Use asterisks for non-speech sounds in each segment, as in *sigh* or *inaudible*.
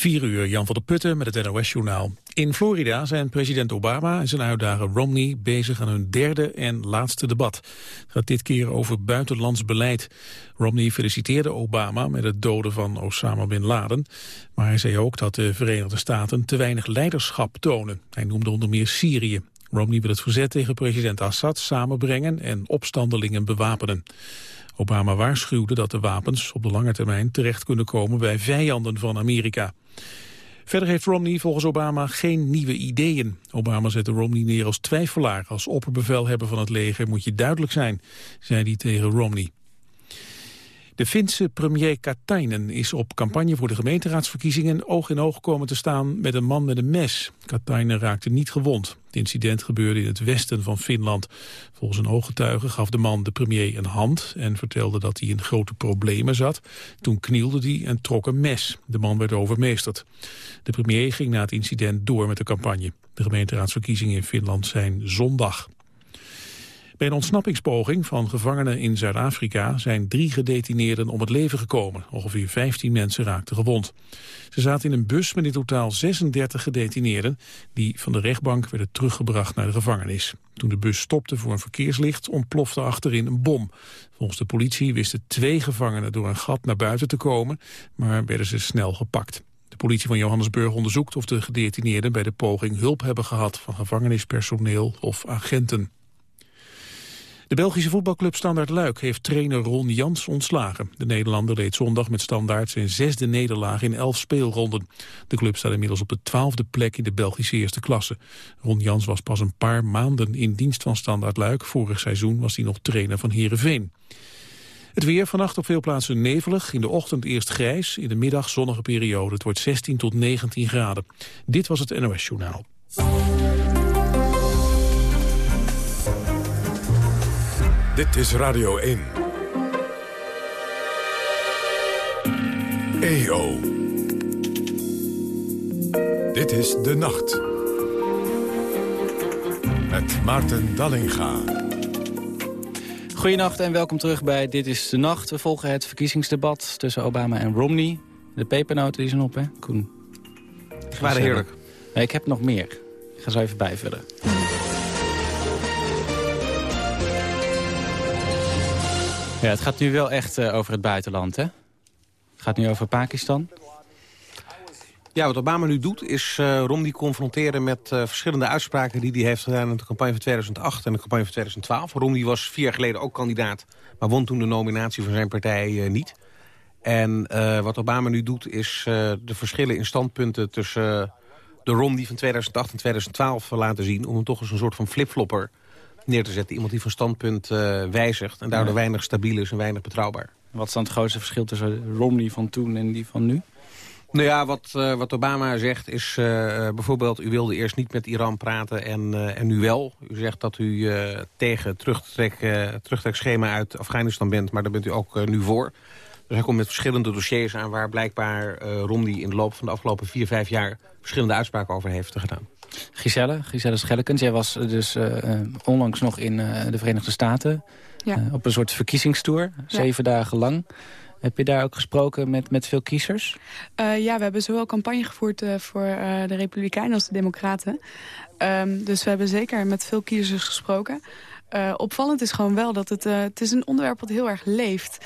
4 uur, Jan van der Putten met het NOS-journaal. In Florida zijn president Obama en zijn uitdager Romney bezig aan hun derde en laatste debat. Het gaat dit keer over buitenlands beleid. Romney feliciteerde Obama met het doden van Osama Bin Laden. Maar hij zei ook dat de Verenigde Staten te weinig leiderschap tonen. Hij noemde onder meer Syrië. Romney wil het verzet tegen president Assad samenbrengen en opstandelingen bewapenen. Obama waarschuwde dat de wapens op de lange termijn terecht kunnen komen bij vijanden van Amerika. Verder heeft Romney volgens Obama geen nieuwe ideeën. Obama zette Romney neer als twijfelaar. Als opperbevelhebber van het leger moet je duidelijk zijn, zei hij tegen Romney. De Finse premier Katainen is op campagne voor de gemeenteraadsverkiezingen oog in oog komen te staan met een man met een mes. Katainen raakte niet gewond. Het incident gebeurde in het westen van Finland. Volgens een ooggetuige gaf de man de premier een hand en vertelde dat hij in grote problemen zat. Toen knielde hij en trok een mes. De man werd overmeesterd. De premier ging na het incident door met de campagne. De gemeenteraadsverkiezingen in Finland zijn zondag. Bij een ontsnappingspoging van gevangenen in Zuid-Afrika zijn drie gedetineerden om het leven gekomen. Ongeveer 15 mensen raakten gewond. Ze zaten in een bus met in totaal 36 gedetineerden die van de rechtbank werden teruggebracht naar de gevangenis. Toen de bus stopte voor een verkeerslicht ontplofte achterin een bom. Volgens de politie wisten twee gevangenen door een gat naar buiten te komen, maar werden ze snel gepakt. De politie van Johannesburg onderzoekt of de gedetineerden bij de poging hulp hebben gehad van gevangenispersoneel of agenten. De Belgische voetbalclub Standaard Luik heeft trainer Ron Jans ontslagen. De Nederlander leed zondag met Standaard zijn zesde nederlaag in elf speelronden. De club staat inmiddels op de twaalfde plek in de Belgische eerste klasse. Ron Jans was pas een paar maanden in dienst van Standaard Luik. Vorig seizoen was hij nog trainer van Heerenveen. Het weer vannacht op veel plaatsen nevelig. In de ochtend eerst grijs, in de middag zonnige periode. Het wordt 16 tot 19 graden. Dit was het NOS Journaal. Dit is Radio 1. EO. Dit is De Nacht. Met Maarten Dallinga. Goedenacht en welkom terug bij Dit is de Nacht. We volgen het verkiezingsdebat tussen Obama en Romney. De pepernoten die zijn op, hè, Koen? Ze waren heerlijk. Nee, ik heb nog meer. Ik ga zo even bijvullen. Ja, het gaat nu wel echt uh, over het buitenland, hè? Het gaat nu over Pakistan. Ja, wat Obama nu doet is uh, Romney confronteren met uh, verschillende uitspraken... die hij heeft gedaan in de campagne van 2008 en de campagne van 2012. Romney was vier jaar geleden ook kandidaat... maar won toen de nominatie van zijn partij niet. En wat Obama nu doet is de verschillen in standpunten... tussen de Romney van 2008 en 2012 laten zien... om hem toch eens een soort van flipflopper neer te zetten. Iemand die van standpunt uh, wijzigt en daardoor weinig stabiel is en weinig betrouwbaar. Wat is dan het grootste verschil tussen Romney van toen en die van nu? Nou ja, wat, uh, wat Obama zegt is uh, bijvoorbeeld... u wilde eerst niet met Iran praten en, en nu wel. U zegt dat u tegen terugtrek, terugtrekschema uit Afghanistan bent... maar daar bent u ook nu voor. Dus hij komt met verschillende dossiers aan... waar blijkbaar Romney in de loop van de afgelopen vier, vijf jaar... verschillende uitspraken over heeft gedaan. Giselle, Giselle Schellekens. Jij was dus uh, onlangs nog in uh, de Verenigde Staten. Ja. op een soort verkiezingstour, zeven dagen lang. Heb je daar ook gesproken met, met veel kiezers? ja, we hebben zowel campagne gevoerd voor de Republikeinen als de Democraten. Um, dus we hebben zeker met veel kiezers gesproken. opvallend is gewoon wel dat het, het is een onderwerp wat heel erg leeft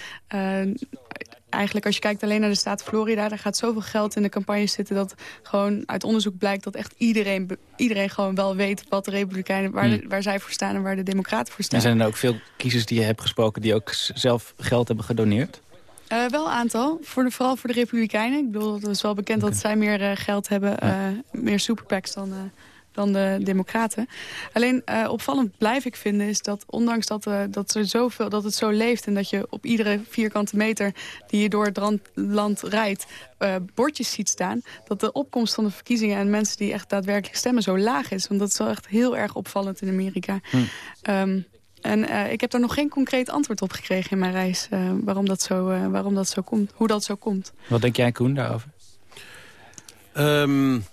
eigenlijk als je kijkt alleen naar de staat Florida... daar gaat zoveel geld in de campagne zitten... dat gewoon uit onderzoek blijkt dat echt iedereen, iedereen gewoon wel weet... wat de Republikeinen, waar, hmm. waar zij voor staan en waar de Democraten voor staan. En zijn er ook veel kiezers die je hebt gesproken... die ook zelf geld hebben gedoneerd? Uh, wel een aantal, voor de, vooral voor de Republikeinen. Ik bedoel, het is wel bekend dat zij meer uh, geld hebben, uh, meer superpacks dan dan de democraten. Alleen uh, opvallend blijf ik vinden is dat ondanks dat, uh, dat, er zoveel, dat het zo leeft... en dat je op iedere vierkante meter die je door het land rijdt... Uh, bordjes ziet staan, dat de opkomst van de verkiezingen... en mensen die echt daadwerkelijk stemmen zo laag is. Want dat is wel echt heel erg opvallend in Amerika. Hm. Um, en uh, ik heb daar nog geen concreet antwoord op gekregen in mijn reis... Uh, waarom, dat zo, uh, waarom dat zo komt, hoe dat zo komt. Wat denk jij, Koen, daarover? Um,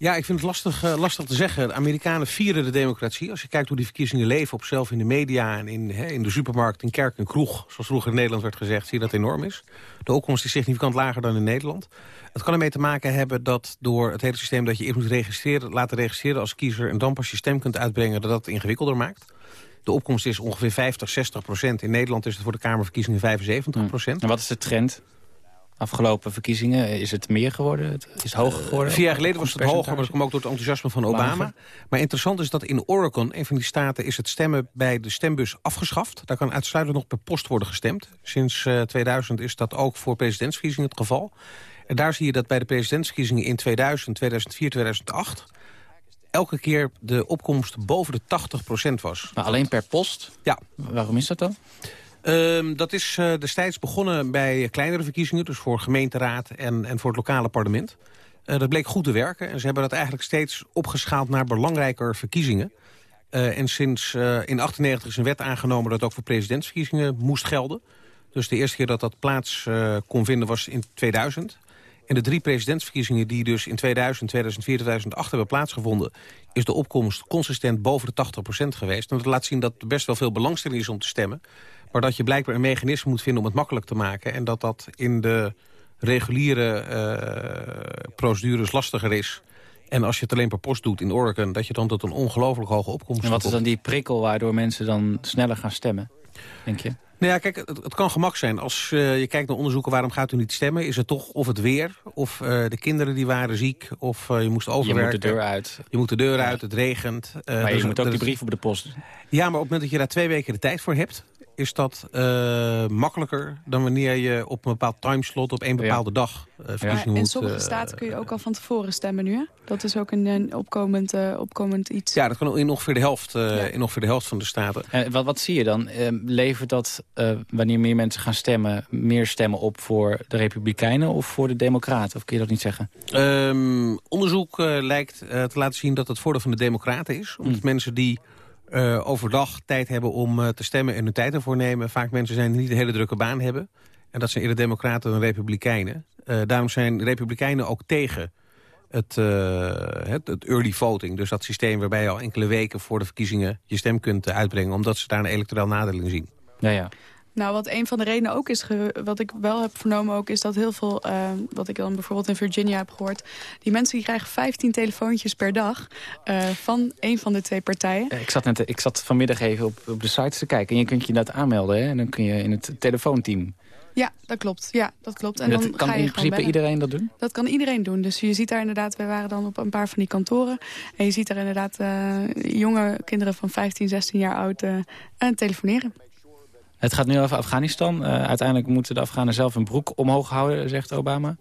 Ja, ik vind het lastig, uh, lastig te zeggen. De Amerikanen vieren de democratie. Als je kijkt hoe die verkiezingen leven op zelf in de media... en in, in de supermarkt, in kerk en kroeg... zoals vroeger in Nederland werd gezegd, zie je dat enorm is. De opkomst is significant lager dan in Nederland. Het kan ermee te maken hebben dat door het hele systeem... dat je eerst moet registreren, laten registreren als kiezer... en dan pas je stem kunt uitbrengen, dat dat ingewikkelder maakt. De opkomst is ongeveer 50, 60 procent. In Nederland is het voor de Kamerverkiezingen 75 procent. En wat is de trend? Afgelopen verkiezingen is het meer geworden? Het is hoger geworden? vier jaar geleden was het hoger, maar dat kwam ook door het enthousiasme van Obama. Maar interessant is dat in Oregon, een van die staten... is het stemmen bij de stembus afgeschaft. Daar kan uitsluitend nog per post worden gestemd. Sinds 2000 is dat ook voor presidentsverkiezingen het geval. En daar zie je dat bij de presidentsverkiezingen in 2000, 2004, 2008 elke keer de opkomst boven de 80% was. Maar alleen per post? Ja. Waarom is dat dan? Um, dat is uh, destijds begonnen bij kleinere verkiezingen... dus voor gemeenteraad en, en voor het lokale parlement. Uh, dat bleek goed te werken en ze hebben dat eigenlijk steeds opgeschaald... naar belangrijker verkiezingen. Uh, en sinds in 98 is een wet aangenomen dat ook voor presidentsverkiezingen moest gelden. Dus de eerste keer dat dat plaats kon vinden was in 2000. En de drie presidentsverkiezingen die dus in 2000, 2004, 2008 hebben plaatsgevonden... is de opkomst consistent boven de 80% geweest. Dat laat zien dat er best wel veel belangstelling is om te stemmen. Maar dat je blijkbaar een mechanisme moet vinden om het makkelijk te maken. En dat dat in de reguliere uh, procedures lastiger is. En als je het alleen per post doet in Oregon... dat je dan tot een ongelooflijk hoge opkomst En wat is dan die prikkel waardoor mensen dan sneller gaan stemmen, denk je? Nou ja, kijk, het, het kan gemak zijn. Als uh, je kijkt naar onderzoeken waarom gaat u niet stemmen... is het toch of het weer, of uh, de kinderen die waren ziek... of uh, je moest overwerken. Je moet de deur uit. Je moet de deur uit, het regent. maar je dus, moet ook die brief op de post. Ja, maar op het moment dat je daar twee weken de tijd voor hebt is dat uh, makkelijker dan wanneer je op een bepaald timeslot op één bepaalde dag uh, verkiezingen ja, In sommige uh, staten kun je ook al van tevoren stemmen nu, hè? Dat is ook een, een opkomend, opkomend iets. Ja, dat kan in ongeveer de helft, ja. in ongeveer de helft van de staten. En wat, wat zie je dan? Ehm, levert dat, wanneer meer mensen gaan stemmen... meer stemmen op voor de Republikeinen of voor de Democraten? Of kun je dat niet zeggen? Um, onderzoek lijkt te laten zien dat het voordeel van de Democraten is. Omdat hm. mensen die uh, overdag tijd hebben om uh, te stemmen en hun tijd ervoor nemen. Vaak mensen zijn die niet een hele drukke baan hebben. En dat zijn eerder democraten dan republikeinen. Uh, daarom zijn republikeinen ook tegen het, het, het, early voting. Dus dat systeem waarbij je al enkele weken voor de verkiezingen je stem kunt uitbrengen. Omdat ze daar een electoraal nadeel in zien. Ja, ja. Nou, wat een van de redenen ook is, wat ik wel heb vernomen ook... is dat heel veel, uh, wat ik dan bijvoorbeeld in Virginia heb gehoord... die mensen die krijgen 15 telefoontjes per dag uh, van een van de twee partijen. Ik zat, net, ik zat vanmiddag even op, op de sites te kijken... en je kunt je dat aanmelden hè? en dan kun je in het telefoonteam... Ja, dat klopt. Ja, dat klopt. En, dan kan ga je in principe iedereen dat doen? Dat kan iedereen doen. Dus je ziet daar inderdaad, wij waren dan op een paar van die kantoren. En je ziet daar inderdaad uh, jonge kinderen van 15, 16 jaar oud uh, telefoneren. Het gaat nu over Afghanistan. Uh, uiteindelijk moeten de Afghanen zelf een broek omhoog houden, zegt Obama.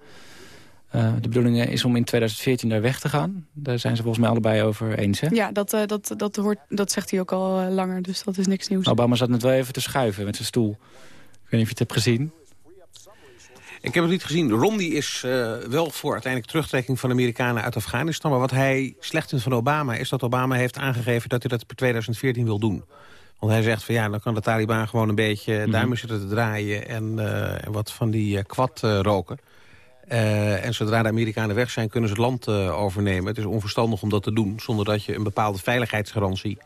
Uh, de bedoeling is om in 2014 daar weg te gaan. Daar zijn ze volgens mij allebei over eens, hè? Ja, dat, uh, dat, dat, hoort, dat zegt hij ook al langer, dus dat is niks nieuws. Obama zat net wel even te schuiven met zijn stoel. Ik weet niet of je het hebt gezien. Ik heb het niet gezien. Romney is uh, wel voor uiteindelijk terugtrekking van de Amerikanen uit Afghanistan. Maar wat hij slecht vindt van Obama is dat Obama heeft aangegeven... dat hij dat per 2014 wil doen. Want hij zegt van ja, dan kan de Taliban gewoon een beetje mm duimen zitten te draaien... en, uh, en wat van die uh, kwad uh, roken. en zodra de Amerikanen weg zijn, kunnen ze het land overnemen. Het is onverstandig om dat te doen... zonder dat je een bepaalde veiligheidsgarantie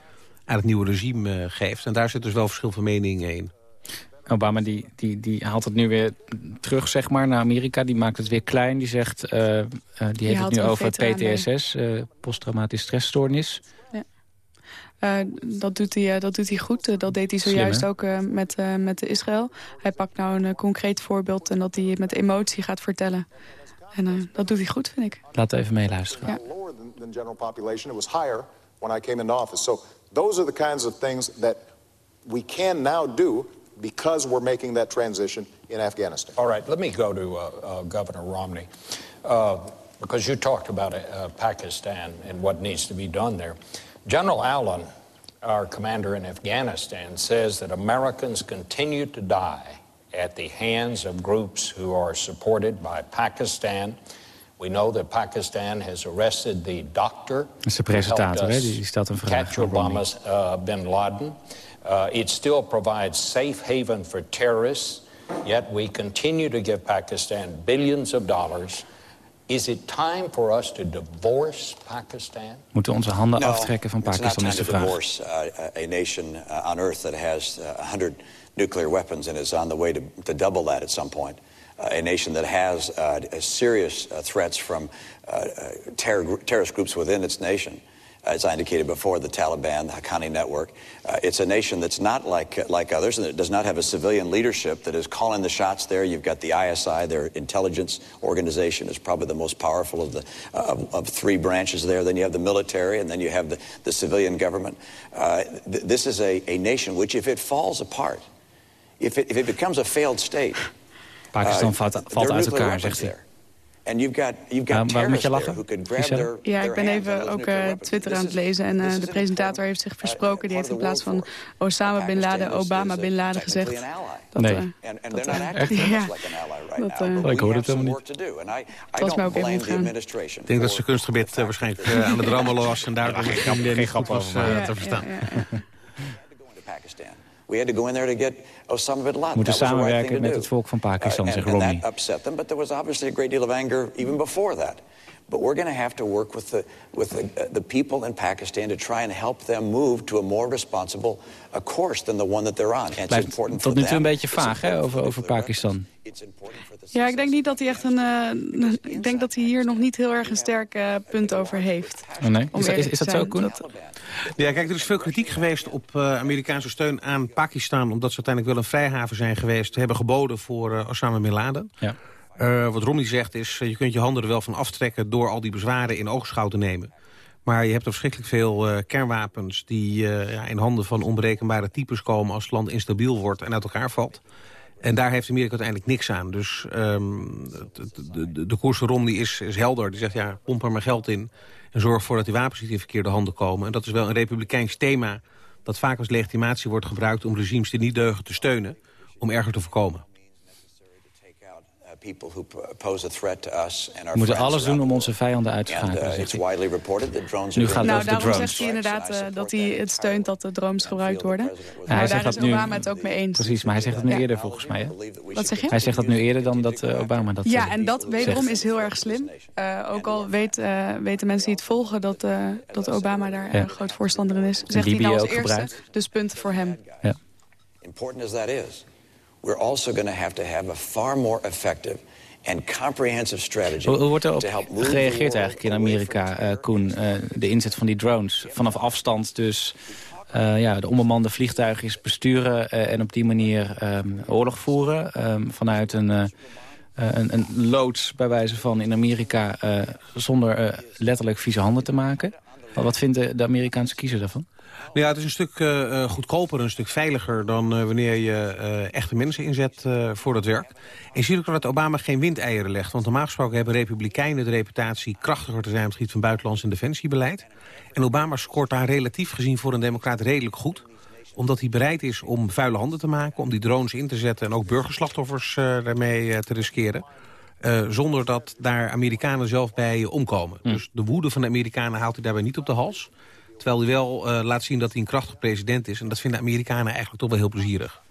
aan het nieuwe regime geeft. En daar zit dus wel verschil van meningen in. Obama die, die, die haalt het nu weer terug zeg maar, naar Amerika. Die maakt het weer klein. Die zegt, die, die heeft het nu over PTSS, posttraumatisch stressstoornis... Uh, dat, doet hij, uh, dat doet hij goed. Uh, dat deed hij zojuist Slim, ook met, met Israël. Hij pakt nou een concreet voorbeeld en dat hij het met emotie gaat vertellen. En dat doet hij goed, vind ik. Laten we even meeluisteren. Ja. Than general population. It was higher when I came into office. So those are the kinds of things that we can now do because we're making that transition in Afghanistan. All right, let me go to uh, uh, Governor Romney. Uh, because you talked about Pakistan and what needs to be done there. General Allen, our commander in Afghanistan, says that Americans continue to die at the hands of groups who are supported by Pakistan. We know that Pakistan has arrested the doctor is de presentator, hè? Die stelt een vraag. Catch Obama's uh, bin Laden. Uh, it still provides safe haven for terrorists, yet we continue to give Pakistan billions of dollars Is it time for us to divorce Pakistan? Moeten we onze handen no, aftrekken van Pakistan is de vraag. divorce uh, a nation uh, on earth that has uh, 100 nuclear weapons and is on the way to, to double that at some point. Uh, a nation that has uh, serious uh, threats from terror, terrorist groups within its nation. As I indicated before, the Taliban, the Haqqani network. Uh, it's a nation that's not like, like others and it does not have a civilian leadership that is calling the shots there. You've got the ISI, their intelligence organization is probably the most powerful of the uh, of, three branches there. Then you have the military and then you have the, the civilian government. Uh, th this is a, a nation which, if it falls apart, if it, if it becomes a failed state... Pakistan uh, valt, valt uit elkaar, zegt hij. And you've got, you've got waarom moet je lachen? ja, ik ben even ook uh, Twitter aan het lezen. En uh, de presentator heeft zich versproken. Die heeft in plaats van Osama Bin Laden, Obama Bin Laden gezegd. Dat, nee. Uh, dat, Echt? *laughs* Ja. Dat, ik hoorde het helemaal niet. Dat was mij ook even ontgaan. Ik denk dat ze kunstgebied waarschijnlijk *laughs* aan het rammelen was. En daardoor misschien niet goed was te verstaan. *laughs* We had to go in there to get Osama bin Laden. Moeten samenwerken met het volk van Pakistan, uh, zegt Romney. And that upset them, but there was obviously a great deal of anger even before that. But we're going to have to work with the with the, uh, the people in Pakistan to try and help them move to a more responsible a uh, course than the one that they're on. And it's important tot nu toe een beetje vaag hè, over, over Pakistan. Ja, ik denk niet dat hij echt een. Uh, ik denk dat hij hier nog niet heel erg een sterk uh, punt over heeft. Oh nee? Is, is, is dat zo, Koen? Dat, ja, kijk, er is veel kritiek geweest op uh, Amerikaanse steun aan Pakistan... omdat ze uiteindelijk wel een vrijhaven zijn geweest... hebben geboden voor uh, Osama Bin Laden. Ja. Uh, wat Romney zegt is, je kunt je handen er wel van aftrekken... door al die bezwaren in oogschouw te nemen. Maar je hebt er verschrikkelijk veel kernwapens... die ja, in handen van onberekenbare types komen... als het land instabiel wordt en uit elkaar valt. En daar heeft Amerika uiteindelijk niks aan. Dus um, de, de, de, koers van Romney is, is helder. Die zegt, ja, pomp er maar geld in... En zorg ervoor dat die wapens niet in verkeerde handen komen. En dat is wel een republikeins thema dat vaak als legitimatie wordt gebruikt... om regimes die niet deugen te steunen, om erger te voorkomen. We moeten alles doen om onze vijanden uit te schakelen, uh, Nu gaat nou, het over zegt hij inderdaad uh, dat hij het steunt dat de drones gebruikt worden. Ja, hij zegt daar is Obama het ook mee eens. Precies, maar hij zegt het nu eerder volgens mij. Hè? Wat zeg je? Hij zegt dat nu eerder dan dat uh, Obama dat Ja, en dat wederom is heel erg slim. Uh, ook al weet, weten mensen die het volgen dat, dat Obama daar ja. groot voorstander in is. Zegt hij nou als eerste, gebruikt. dus punt voor hem. Ja. Important as that is we're also going to have to have a far more effective and comprehensive strategy. Hoe, wordt er op gereageerd eigenlijk in Amerika, uh, Koen? Uh, de inzet van die drones. Vanaf afstand dus uh, ja, de onbemande vliegtuigjes besturen... en op die manier um, oorlog voeren um, vanuit een... een, een, loods bij wijze van in Amerika zonder letterlijk vieze handen te maken. Wat vinden de Amerikaanse kiezer daarvan? Nou ja, het is een stuk uh, goedkoper, een stuk veiliger... dan uh, wanneer je uh, echte mensen inzet voor dat werk. En je ziet ook dat Obama geen windeieren legt. Want normaal gesproken hebben republikeinen de reputatie... krachtiger te zijn op het gebied van buitenlands en defensiebeleid. En Obama scoort daar relatief gezien voor een democraat redelijk goed omdat hij bereid is om vuile handen te maken... om die drones in te zetten en ook burgerslachtoffers daarmee te riskeren. zonder dat daar Amerikanen zelf bij omkomen. Hm. Dus de woede van de Amerikanen haalt hij daarbij niet op de hals. Terwijl hij wel uh, laat zien dat hij een krachtig president is. En dat vinden Amerikanen eigenlijk toch wel heel plezierig.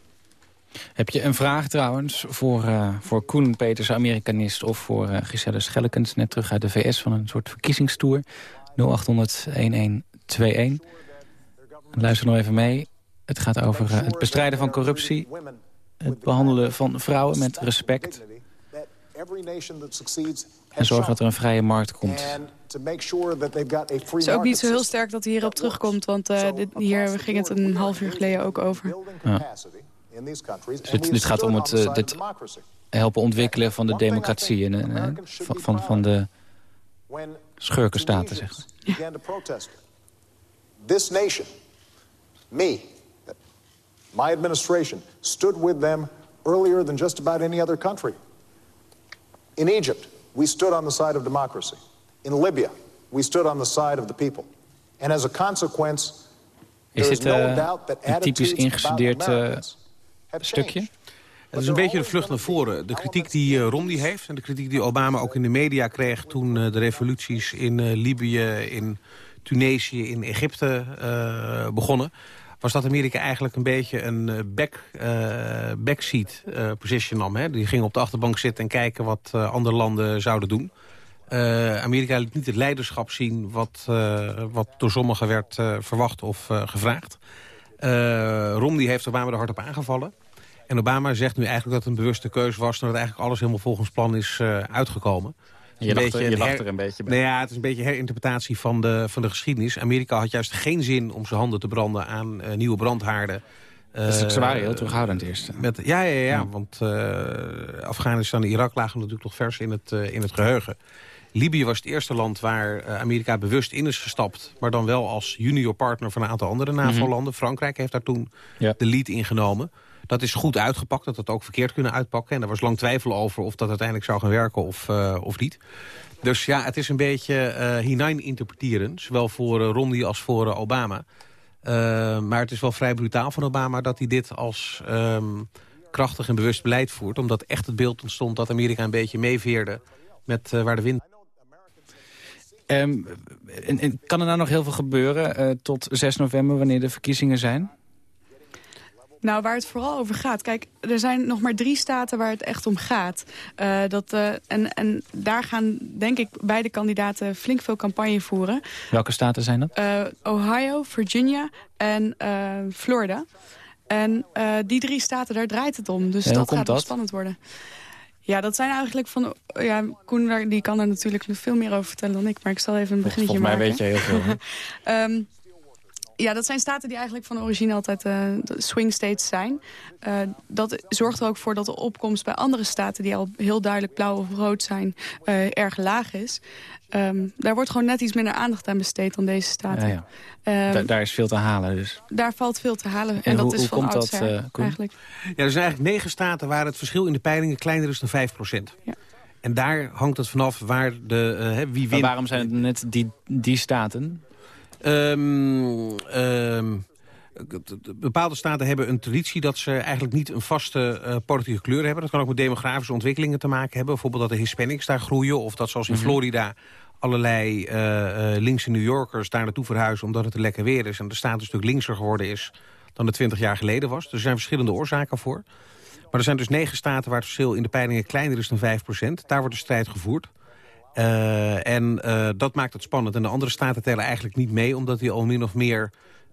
Heb je een vraag trouwens voor, uh, voor Koen Peters, Amerikanist... of voor uh, Giselle Schellekens, net terug uit de VS van een soort verkiezingstoer? 0800-1121. Luister nog even mee. Het gaat over het bestrijden van corruptie. Het behandelen van vrouwen met respect. En zorg dat er een vrije markt komt. Het is ook niet zo heel sterk dat hij hierop terugkomt, want uh, dit, hier ging het een half uur geleden ook over. Ja. Dus dit, dit, gaat om het uh, dit helpen ontwikkelen van de democratie en uh, van, van, van de schurkenstaten, zeg maar. This nation, me, my administration, stood with them earlier than just about any other country. In Egypt, we stood on the side of democracy. In Libya, we stood on the side of the people. And as a consequence, is dit uh, een typisch ingestudeerd uh, stukje? Het is een beetje de vlucht naar voren. De kritiek die uh, Romney heeft en de kritiek die Obama ook in de media kreeg... toen de revoluties in Libië, in Tunesië, in Egypte begonnen was dat Amerika eigenlijk een beetje een back, uh, backseat uh, position nam. Hè? Die ging op de achterbank zitten en kijken wat uh, andere landen zouden doen. Amerika liet niet het leiderschap zien wat, wat door sommigen werd verwacht of gevraagd. Romney heeft Obama er hard op aangevallen. En Obama zegt nu eigenlijk dat het een bewuste keuze was... en dat eigenlijk alles helemaal volgens plan is uitgekomen. Je, lacht, er, je lacht er een beetje bij. Nou ja, het is een beetje herinterpretatie van de, van de geschiedenis. Amerika had juist geen zin om zijn handen te branden aan uh, nieuwe brandhaarden. Uh, ze waren heel terughoudend eerst. Met, ja, ja, ja, ja, want uh, Afghanistan en Irak lagen natuurlijk nog vers in het, in het geheugen. Libië was het eerste land waar Amerika bewust in is gestapt... maar dan wel als junior partner van een aantal andere NAVO-landen. Mhm. Frankrijk heeft daar toen de lead ingenomen. Dat is goed uitgepakt, dat het ook verkeerd kunnen uitpakken. En er was lang twijfel over of dat uiteindelijk zou gaan werken of, uh, of niet. Dus ja, het is een beetje uh, hinein interpreteren. Zowel voor uh, Romney als voor Obama. maar het is wel vrij brutaal van Obama dat hij dit als um, krachtig en bewust beleid voert. Omdat echt het beeld ontstond dat Amerika een beetje meeveerde met waar de wind... Um, en, en, kan er nou nog heel veel gebeuren tot 6 november wanneer de verkiezingen zijn? Nou, waar het vooral over gaat. Kijk, er zijn nog maar drie staten waar het echt om gaat. Uh, dat, uh, en, en daar gaan, denk ik, beide kandidaten flink veel campagne voeren. Welke staten zijn dat? Uh, Ohio, Virginia en Florida. En die drie staten, daar draait het om. Dus dat gaat wel spannend worden. Ja, dat zijn eigenlijk van... Ja, Koen die kan er natuurlijk veel meer over vertellen dan ik. Maar ik zal even een beginnetje maken. Volgens mij weet je heel veel. um, *laughs* Ja, dat zijn staten die eigenlijk van origine altijd uh, swing states zijn. Uh, dat zorgt er ook voor dat de opkomst bij andere staten... die al heel duidelijk blauw of rood zijn, uh, erg laag is. Um, daar wordt gewoon net iets minder aandacht aan besteed dan deze staten. Ja, ja. Um, da daar is veel te halen dus. Daar valt veel te halen. En, en dat hoe, is hoe van komt dat, eigenlijk. Ja, er zijn eigenlijk negen staten waar het verschil in de peilingen kleiner is dan 5 procent. Ja. En daar hangt het vanaf waar de, wie wint. Maar waarom zijn het net die, die staten? Um, um, bepaalde staten hebben een traditie dat ze eigenlijk niet een vaste uh, politieke kleur hebben. Dat kan ook met demografische ontwikkelingen te maken hebben. Bijvoorbeeld dat de Hispanics daar groeien. Of dat zoals in mhm. Florida allerlei uh, uh, linkse New Yorkers daar naartoe verhuizen... omdat het er lekker weer is en de staat een stuk linkser geworden is... dan het 20 jaar geleden was. Dus er zijn verschillende oorzaken voor. Maar er zijn dus negen staten waar het verschil in de peilingen kleiner is dan 5% Daar wordt de strijd gevoerd. Uh, en uh, dat maakt het spannend. En de andere staten tellen eigenlijk niet mee... omdat die al min of meer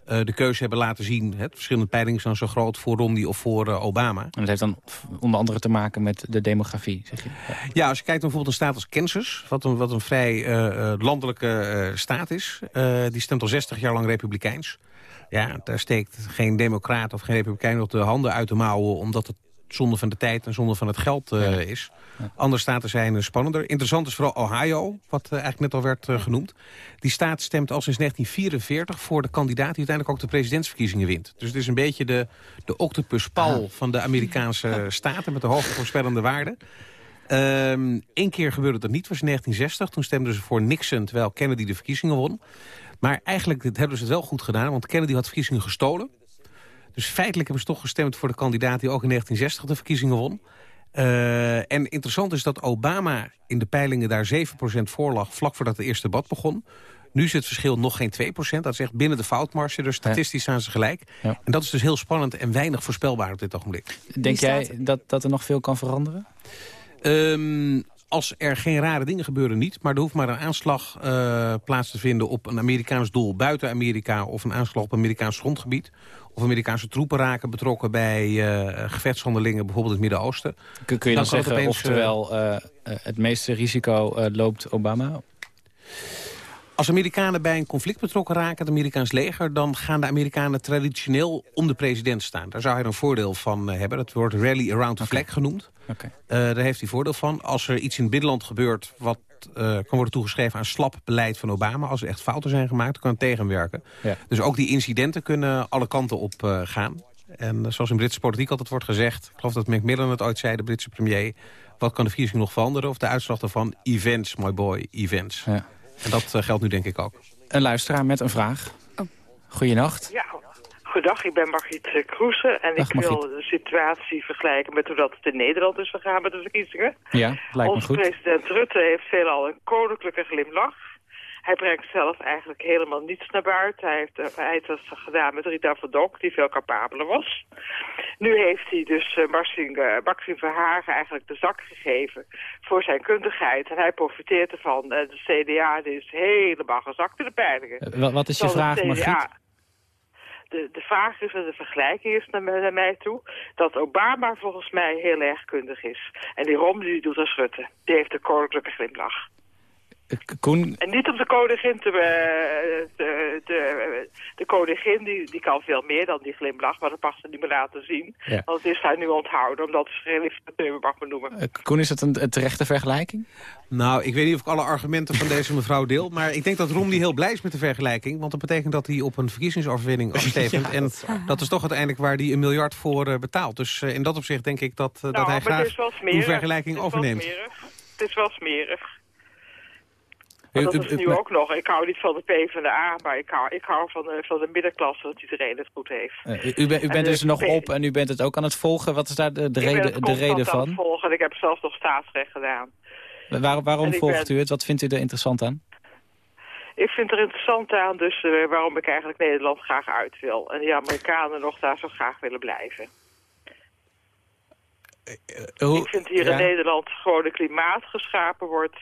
uh, de keuze hebben laten zien. Het verschillende peilingen zijn zo groot voor Romney of voor Obama. En dat heeft dan onder andere te maken met de demografie, zeg je? Ja, ja als je kijkt naar bijvoorbeeld een staat als Kansas... wat een, wat een vrij landelijke staat is... die stemt al 60 jaar lang republikeins. Ja, daar steekt geen democraat of geen republikein op de handen uit de mouwen... omdat het zonde van de tijd en zonde van het geld uh, is. Andere staten zijn uh, spannender. Interessant is vooral Ohio, wat uh, eigenlijk net al werd genoemd. Die staat stemt al sinds 1944 voor de kandidaat... die uiteindelijk ook de presidentsverkiezingen wint. Dus het is een beetje de, de octopuspal ah. van de Amerikaanse staten... met de hoge voorspellende waarden. Eén ehm, keer gebeurde dat niet, was in 1960. Toen stemden ze voor Nixon, terwijl Kennedy de verkiezingen won. Maar eigenlijk hebben ze het wel goed gedaan, want Kennedy had verkiezingen gestolen. Dus feitelijk hebben ze toch gestemd voor de kandidaat... die ook in 1960 de verkiezingen won. Uh, en interessant is dat Obama in de peilingen daar 7% voor lag... vlak voordat het eerste debat begon. Nu is het verschil nog geen 2%. Dat is echt binnen de foutmarge, dus statistisch zijn ze gelijk. En dat is dus heel spannend en weinig voorspelbaar op dit ogenblik. Denk jij dat, dat er nog veel kan veranderen? Um, als er geen rare dingen gebeuren niet. Maar er hoeft maar een aanslag uh, plaats te vinden op een Amerikaans doel buiten Amerika... of een aanslag op Amerikaans grondgebied of Amerikaanse troepen raken betrokken bij uh, gevechtshandelingen, bijvoorbeeld in het Midden-Oosten. Kun, kun, je dan, zeggen, opeens, oftewel, uh, het meeste risico loopt Obama? Als Amerikanen bij een conflict betrokken raken, het Amerikaans leger... dan gaan de Amerikanen traditioneel om de president staan. Daar zou hij een voordeel van hebben. Dat wordt rally around the flag genoemd. Okay. daar heeft hij voordeel van. Als er iets in het binnenland gebeurt wat uh, kan worden toegeschreven aan slap beleid van Obama. Als er echt fouten zijn gemaakt, dan kan het tegenwerken. Ja. Dus ook die incidenten kunnen alle kanten op uh, gaan. En zoals in Britse politiek altijd wordt gezegd... ik geloof dat Macmillan het ooit zei, de Britse premier... wat kan de verkiezing nog veranderen? Of de uitslag daarvan? Events, my boy, events. Ja. En dat geldt nu denk ik ook. Een luisteraar met een vraag. Oh. Goedenacht. Ja, Goedendag, ik ben Margriet Kroesen en ik wil de situatie vergelijken met hoe dat het in Nederland is gegaan met de verkiezingen. Ja, lijkt me goed. president Rutte heeft veelal een koninklijke glimlach. Hij brengt zelf eigenlijk helemaal niets naar buiten. Hij heeft, hij heeft dat gedaan met Rita Verdonk, die veel capabeler was. Nu heeft hij dus uh, Maxime, Maxime Verhagen eigenlijk de zak gegeven voor zijn kundigheid. En hij profiteert ervan. de CDA is helemaal gezakt in de peilingen. wat is je vraag, Margriet? de, de vraag is, en de vergelijking is naar, naar, mij toe... dat Obama volgens mij heel erg kundig is. En die Romney doet als Rutte. Die heeft de koninklijke glimlach. Koen... En niet om de koningin te... Uh, de, de, de, koningin die, die kan veel meer dan die glimlach, maar dat mag ze niet meer laten zien. Want het is haar nu onthouden, omdat ze geen liefde mag benoemen. Uh, Koen, is dat een, een, terechte vergelijking? Nou, ik weet niet of ik alle argumenten van deze mevrouw deel, maar ik denk dat Romney heel blij is met de vergelijking, want dat betekent dat hij op een verkiezingsoverwinning *laughs* afstevend. en dat is toch uiteindelijk waar hij een miljard voor uh, betaalt. Dus in dat opzicht denk ik dat, nou, dat hij graag die vergelijking overneemt. Het is wel smerig dat is nu ook nog. Ik hou niet van de PvdA, maar ik hou, ik hou van, de, van de middenklasse, dat iedereen het goed heeft. Uh, u, u, bent dus nog op en u bent het ook aan het volgen. Wat is daar de, de reden, de reden van? Ik ben het volgen. Ik heb zelfs nog staatsrecht gedaan. Waar, waarom volgt u het? Wat vindt u er interessant aan? Ik vind er interessant aan dus uh, waarom ik eigenlijk Nederland graag uit wil. En die Amerikanen nog daar zo graag willen blijven. Uh, ik vind hier ja. in Nederland gewoon een klimaat geschapen wordt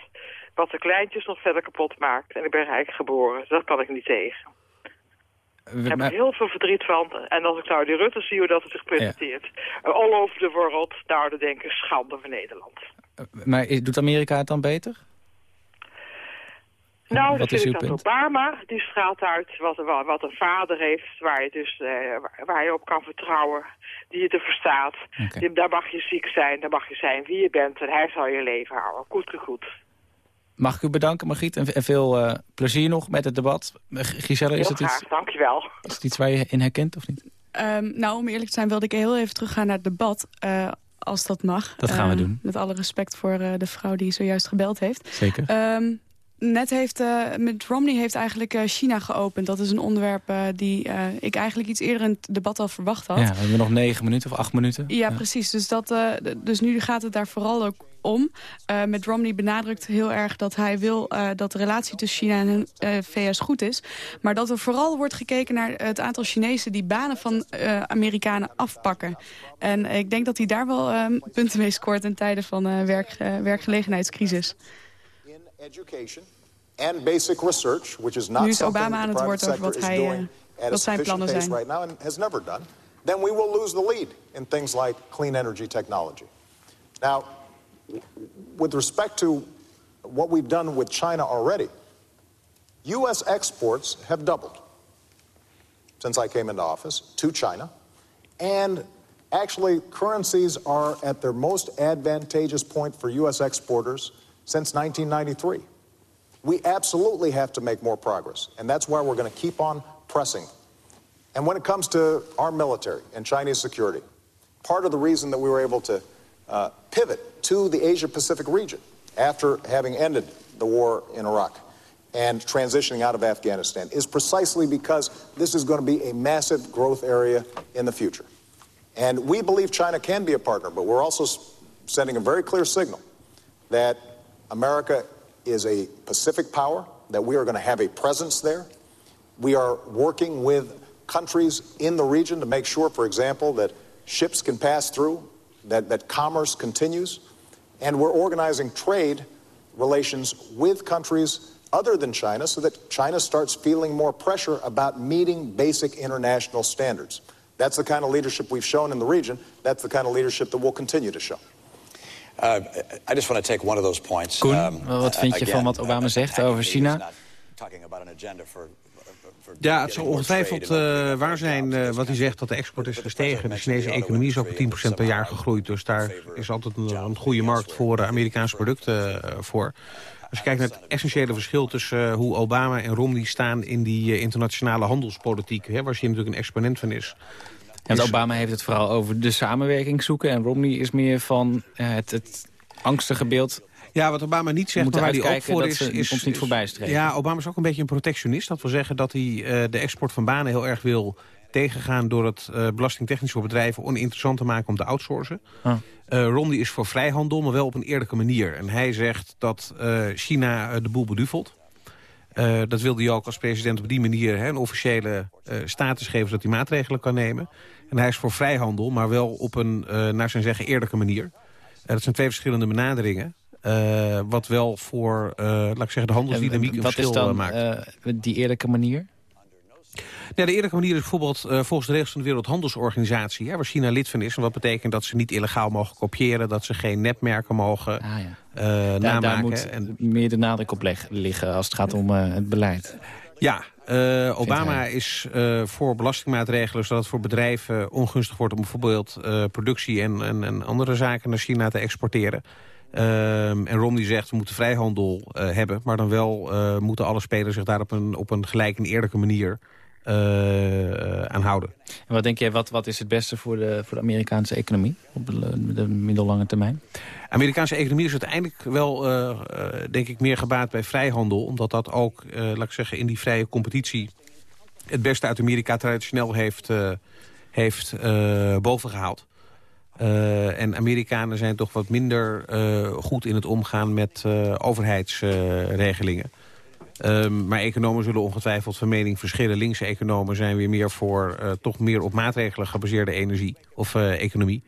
wat de kleintjes nog verder kapot maakt. En ik ben rijk geboren, dus dat kan ik niet tegen. Ik heb er heel veel verdriet van. En als ik nou die Rutte zie hoe dat het zich presenteert. Ja. All over the world, nou dan denk ik schande voor Nederland. Maar doet Amerika het dan beter? Nou, dat vind ik dat Obama, die straalt uit wat, wat een vader heeft, waar je, dus, uh, waar je op kan vertrouwen, die je te verstaat. Okay. Daar mag je ziek zijn, daar mag je zijn wie je bent en hij zal je leven houden. Goed, goed. Mag ik u bedanken, Margriet, en, veel uh, plezier nog met het debat. Giselle, is het graag, iets, dankjewel. Is het iets waar je in herkent of niet? Um, nou, om eerlijk te zijn wilde ik heel even teruggaan naar het debat, uh, als dat mag. Dat gaan we uh, doen. Met alle respect voor de vrouw die zojuist gebeld heeft. Zeker. Um, Net heeft, uh, met Romney heeft eigenlijk uh, China geopend. Dat is een onderwerp uh, die ik eigenlijk iets eerder in het debat al verwacht had. Ja, we hebben nog negen minuten of acht minuten. Ja, ja. precies. Dus, dat, dus nu gaat het daar vooral ook om. met Romney benadrukt heel erg dat hij wil dat de relatie tussen China en de VS goed is. Maar dat er vooral wordt gekeken naar het aantal Chinezen die banen van Amerikanen afpakken. En ik denk dat hij daar wel punten mee scoort in tijden van werk, werkgelegenheidscrisis. Education and basic research, which is not nu is Obama aan het woord over wat, hij, uh, wat zijn plannen zijn. Right now and has never done, then we will lose the lead in things like clean energy technology. Now, with respect to what we've done with China already, U.S. exports have doubled since I came into office to China, and actually currencies are at their most advantageous point for U.S. exporters since 1993. We absolutely have to make more progress, and that's why we're going to keep on pressing. And when it comes to our military and Chinese security, part of the reason that we were able to uh, pivot to the Asia Pacific region after having ended the war in Iraq and transitioning out of Afghanistan is precisely because this is going to be a massive growth area in the future. And we believe China can be a partner, but we're also sending a very clear signal that America is a Pacific power, that we are going to have a presence there. We are working with countries in the region to make sure, for example, that ships can pass through, that, that commerce continues. And we're organizing trade relations with countries other than China so that China starts feeling more pressure about meeting basic international standards. That's the kind of leadership we've shown in the region. That's the kind of leadership that we'll continue to show. Uh, I just want to take one of those points. Koen, um, wat vind je again, van wat Obama zegt over China? Ja, het zal ongetwijfeld uh, waar zijn uh, wat hij zegt dat de export is gestegen. De Chinese economie is ook 10% per jaar gegroeid. Dus daar is altijd een, een goede markt voor uh, Amerikaanse producten uh, voor. Als je kijkt naar het essentiële verschil tussen hoe Obama en Romney staan... in die internationale handelspolitiek, hè, waar hij natuurlijk een exponent van is... En Obama heeft het vooral over de samenwerking zoeken. En Romney is meer van uh, het, het angstige beeld ja, wat Obama niet zegt, maar waar hij ook voor is... is ons niet voorbij streven. Ja, Obama is ook een beetje een protectionist. Dat wil zeggen dat hij uh, de export van banen heel erg wil tegengaan... door het uh, belastingtechnisch voor bedrijven oninteressant te maken om te outsourcen. Ah. Uh, Romney is voor vrijhandel, maar wel op een eerlijke manier. En hij zegt dat China de boel beduvelt. Dat wilde hij ook als president op die manier hè, een officiële status geven... zodat hij maatregelen kan nemen. En hij is voor vrijhandel, maar wel op een, naar zijn zeggen, eerlijke manier. dat zijn twee verschillende benaderingen. wat wel voor, laat ik zeggen, de handelsdynamiek een verschil maakt. Wat is dan die eerlijke manier? Ja, de eerlijke manier is bijvoorbeeld uh, volgens de regels van de Wereldhandelsorganisatie... Hè, waar China lid van is. En wat betekent dat ze niet illegaal mogen kopiëren... dat ze geen netmerken mogen ah, ja. uh, daar, moet en... meer de nadruk op liggen als het gaat om uh, het beleid. Ja, uh, Obama is uh, voor belastingmaatregelen... zodat het voor bedrijven ongunstig wordt... om bijvoorbeeld uh, productie en, en, en, andere zaken naar China te exporteren. Ehm, en Romney zegt, we moeten vrijhandel hebben... maar dan wel moeten alle spelers zich daar op een, op een gelijke en eerlijke manier aan houden. En wat denk jij, wat, wat is het beste voor de, voor de Amerikaanse economie op de, de middellange termijn? Amerikaanse economie is uiteindelijk wel, uh, denk ik, meer gebaat bij vrijhandel. Omdat dat ook, laat ik zeggen, in die vrije competitie... het beste uit Amerika traditioneel heeft, heeft bovengehaald. en Amerikanen zijn toch wat minder goed in het omgaan met overheidsregelingen. Um, maar economen zullen ongetwijfeld van mening verschillen. Linkse economen zijn weer meer voor uh, toch meer op maatregelen gebaseerde energie of uh, economie.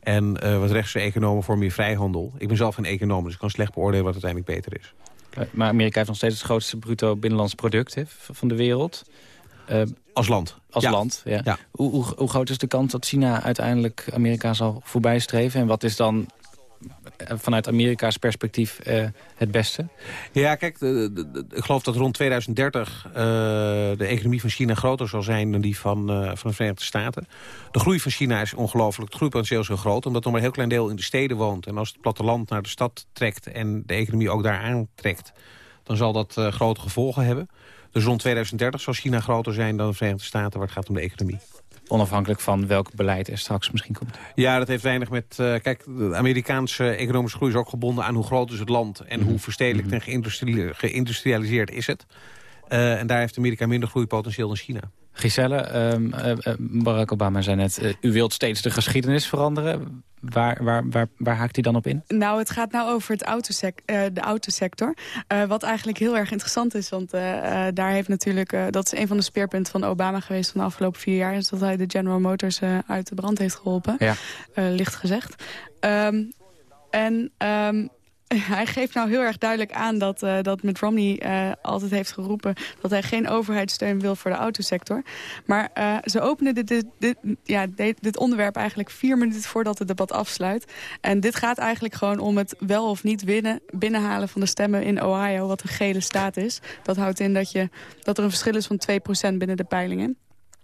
En uh, wat rechtse economen voor meer vrijhandel. Ik ben zelf geen econoom, dus ik kan slecht beoordelen wat uiteindelijk beter is. Maar Amerika heeft nog steeds het grootste bruto binnenlands product hè, van de wereld. als land. Als land, ja. ja. Hoe, hoe, hoe, groot is de kans dat China uiteindelijk Amerika zal voorbijstreven? En wat is dan vanuit Amerika's perspectief uh, het beste? Ja, kijk, ik geloof dat rond 2030 uh, eh, de economie van China groter zal zijn dan die van, van de Verenigde Staten. De groei van China is ongelooflijk. Het groeipotentieel is heel groot, omdat nog maar een heel klein deel in de steden woont. En als het platteland naar de stad trekt en de economie ook daar aantrekt, dan zal dat grote gevolgen hebben. Dus rond 2030 zal China groter zijn dan de Verenigde Staten waar het gaat om de economie. Onafhankelijk van welk beleid er straks misschien komt. Ja, dat heeft weinig met... Uh, kijk, de Amerikaanse economische groei is ook gebonden aan hoe groot is het land... en hoe mhm. verstedelijkt en mhm. geïndustrialiseerd is het. Uh, en daar heeft Amerika minder groeipotentieel dan China. Giselle, um, uh, Barack Obama zei net... u wilt steeds de geschiedenis veranderen. Waar, waar, waar, waar haakt hij dan op in? Nou, het gaat nou over het autosec uh, de autosector. Uh, wat eigenlijk heel erg interessant is. Want uh, daar heeft natuurlijk... dat is een van de speerpunten van Obama geweest van de afgelopen vier jaar. Is dat hij de General Motors uit de brand heeft geholpen. Ja. licht gezegd. Um, en um, *laughs* hij geeft nou heel erg duidelijk aan dat, uh, dat Mitt Romney uh, altijd heeft geroepen... dat hij geen overheidssteun wil voor de autosector. Maar uh, ze openen dit, dit, ja, dit, onderwerp eigenlijk vier minuten voordat het debat afsluit. En dit gaat eigenlijk gewoon om het wel of niet binnenhalen van de stemmen in Ohio... wat een gele staat is. Dat houdt in dat, je, dat er een verschil is van 2% binnen de peilingen.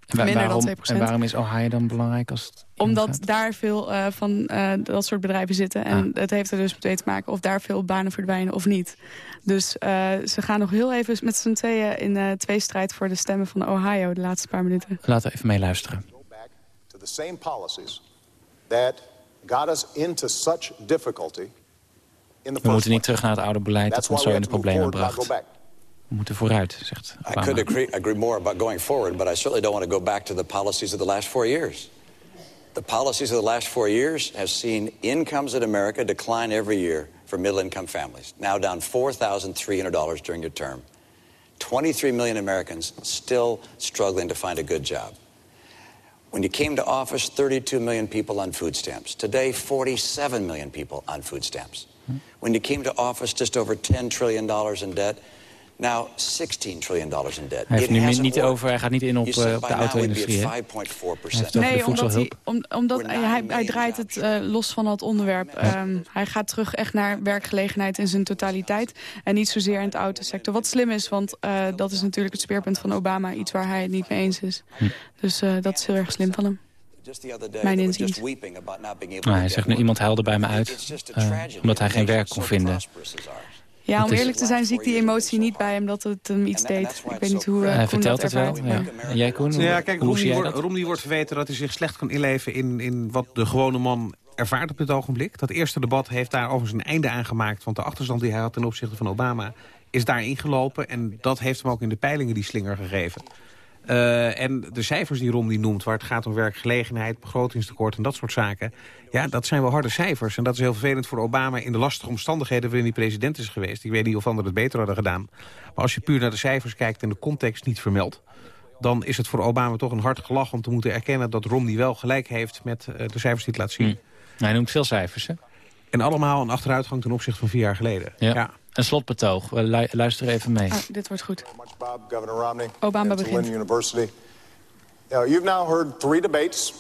Minder waarom, dan 2%. En waarom is Ohio dan belangrijk? Als het Omdat daar veel uh, van uh, dat soort bedrijven zitten. En ah. het heeft er dus mee te maken of daar veel banen verdwijnen of niet. Dus uh, ze gaan nog heel even met z'n tweeën in twee strijd voor de stemmen van Ohio de laatste paar minuten. Laten we even meeluisteren. The same policies that got us into such difficulty in the We moeten niet terug naar het oude beleid dat ons zo in de problemen bracht. We moeten vooruit, zegt Obama. I could agree, agree more about going forward, but I certainly don't want to go back to the policies of the last four years. The policies of the last four years have seen incomes in America decline every year for middle-income families, now down $4,300 during your term. 23 million Americans still struggling to find a good job. When you came to office, 32 million people on food stamps. Today, 47 million people on food stamps. Hmm. When you came to office, just over $10 trillion in debt. Nou, 16 trillion dollars in debt. Hij, heeft nu niet over, hij gaat niet in op, uh, op de auto-industrie. Nee, omdat, hij, om, omdat hij, hij, draait het uh, los van dat onderwerp. Um, hij gaat terug echt naar werkgelegenheid in zijn totaliteit. En niet zozeer in de autosector. Wat slim is, want uh, dat is natuurlijk het speerpunt van Obama. Iets waar hij het niet mee eens is. Hm. Dus dat is heel erg slim van hem. Mijn inziens. Nou, hij zegt nu, iemand huilde bij me uit. omdat hij geen werk kon vinden. Ja, om eerlijk te zijn zie ik die emotie niet bij hem dat het hem iets deed. Ik weet niet hoe uh, Hij vertelt het wel, ja. jij Koen? Ja, kijk, Romney, wordt, Romney wordt verweten dat hij zich slecht kan inleven in, in wat de gewone man ervaart op dit ogenblik. Dat eerste debat heeft daar overigens een einde aan gemaakt. Want de achterstand die hij had ten opzichte van Obama is daar ingelopen. En dat heeft hem ook in de peilingen die slinger gegeven. Uh, en de cijfers die Romney noemt, waar het gaat om werkgelegenheid, begrotingstekort en dat soort zaken. Ja, dat zijn wel harde cijfers. En dat is heel vervelend voor Obama in de lastige omstandigheden waarin hij president is geweest. Ik weet niet of anderen het beter hadden gedaan. Maar als je puur naar de cijfers kijkt en de context niet vermeldt dan is het voor Obama toch een hard gelach om te moeten erkennen... dat Romney wel gelijk heeft met uh, de cijfers die het laat zien. Hmm. Hij noemt veel cijfers, hè? En allemaal een achteruitgang ten opzichte van vier jaar geleden. Ja. ja. Een slotbetoog. We lu luisteren even mee. Oh, dit wordt goed. Obama begint. University. You've now heard three debates,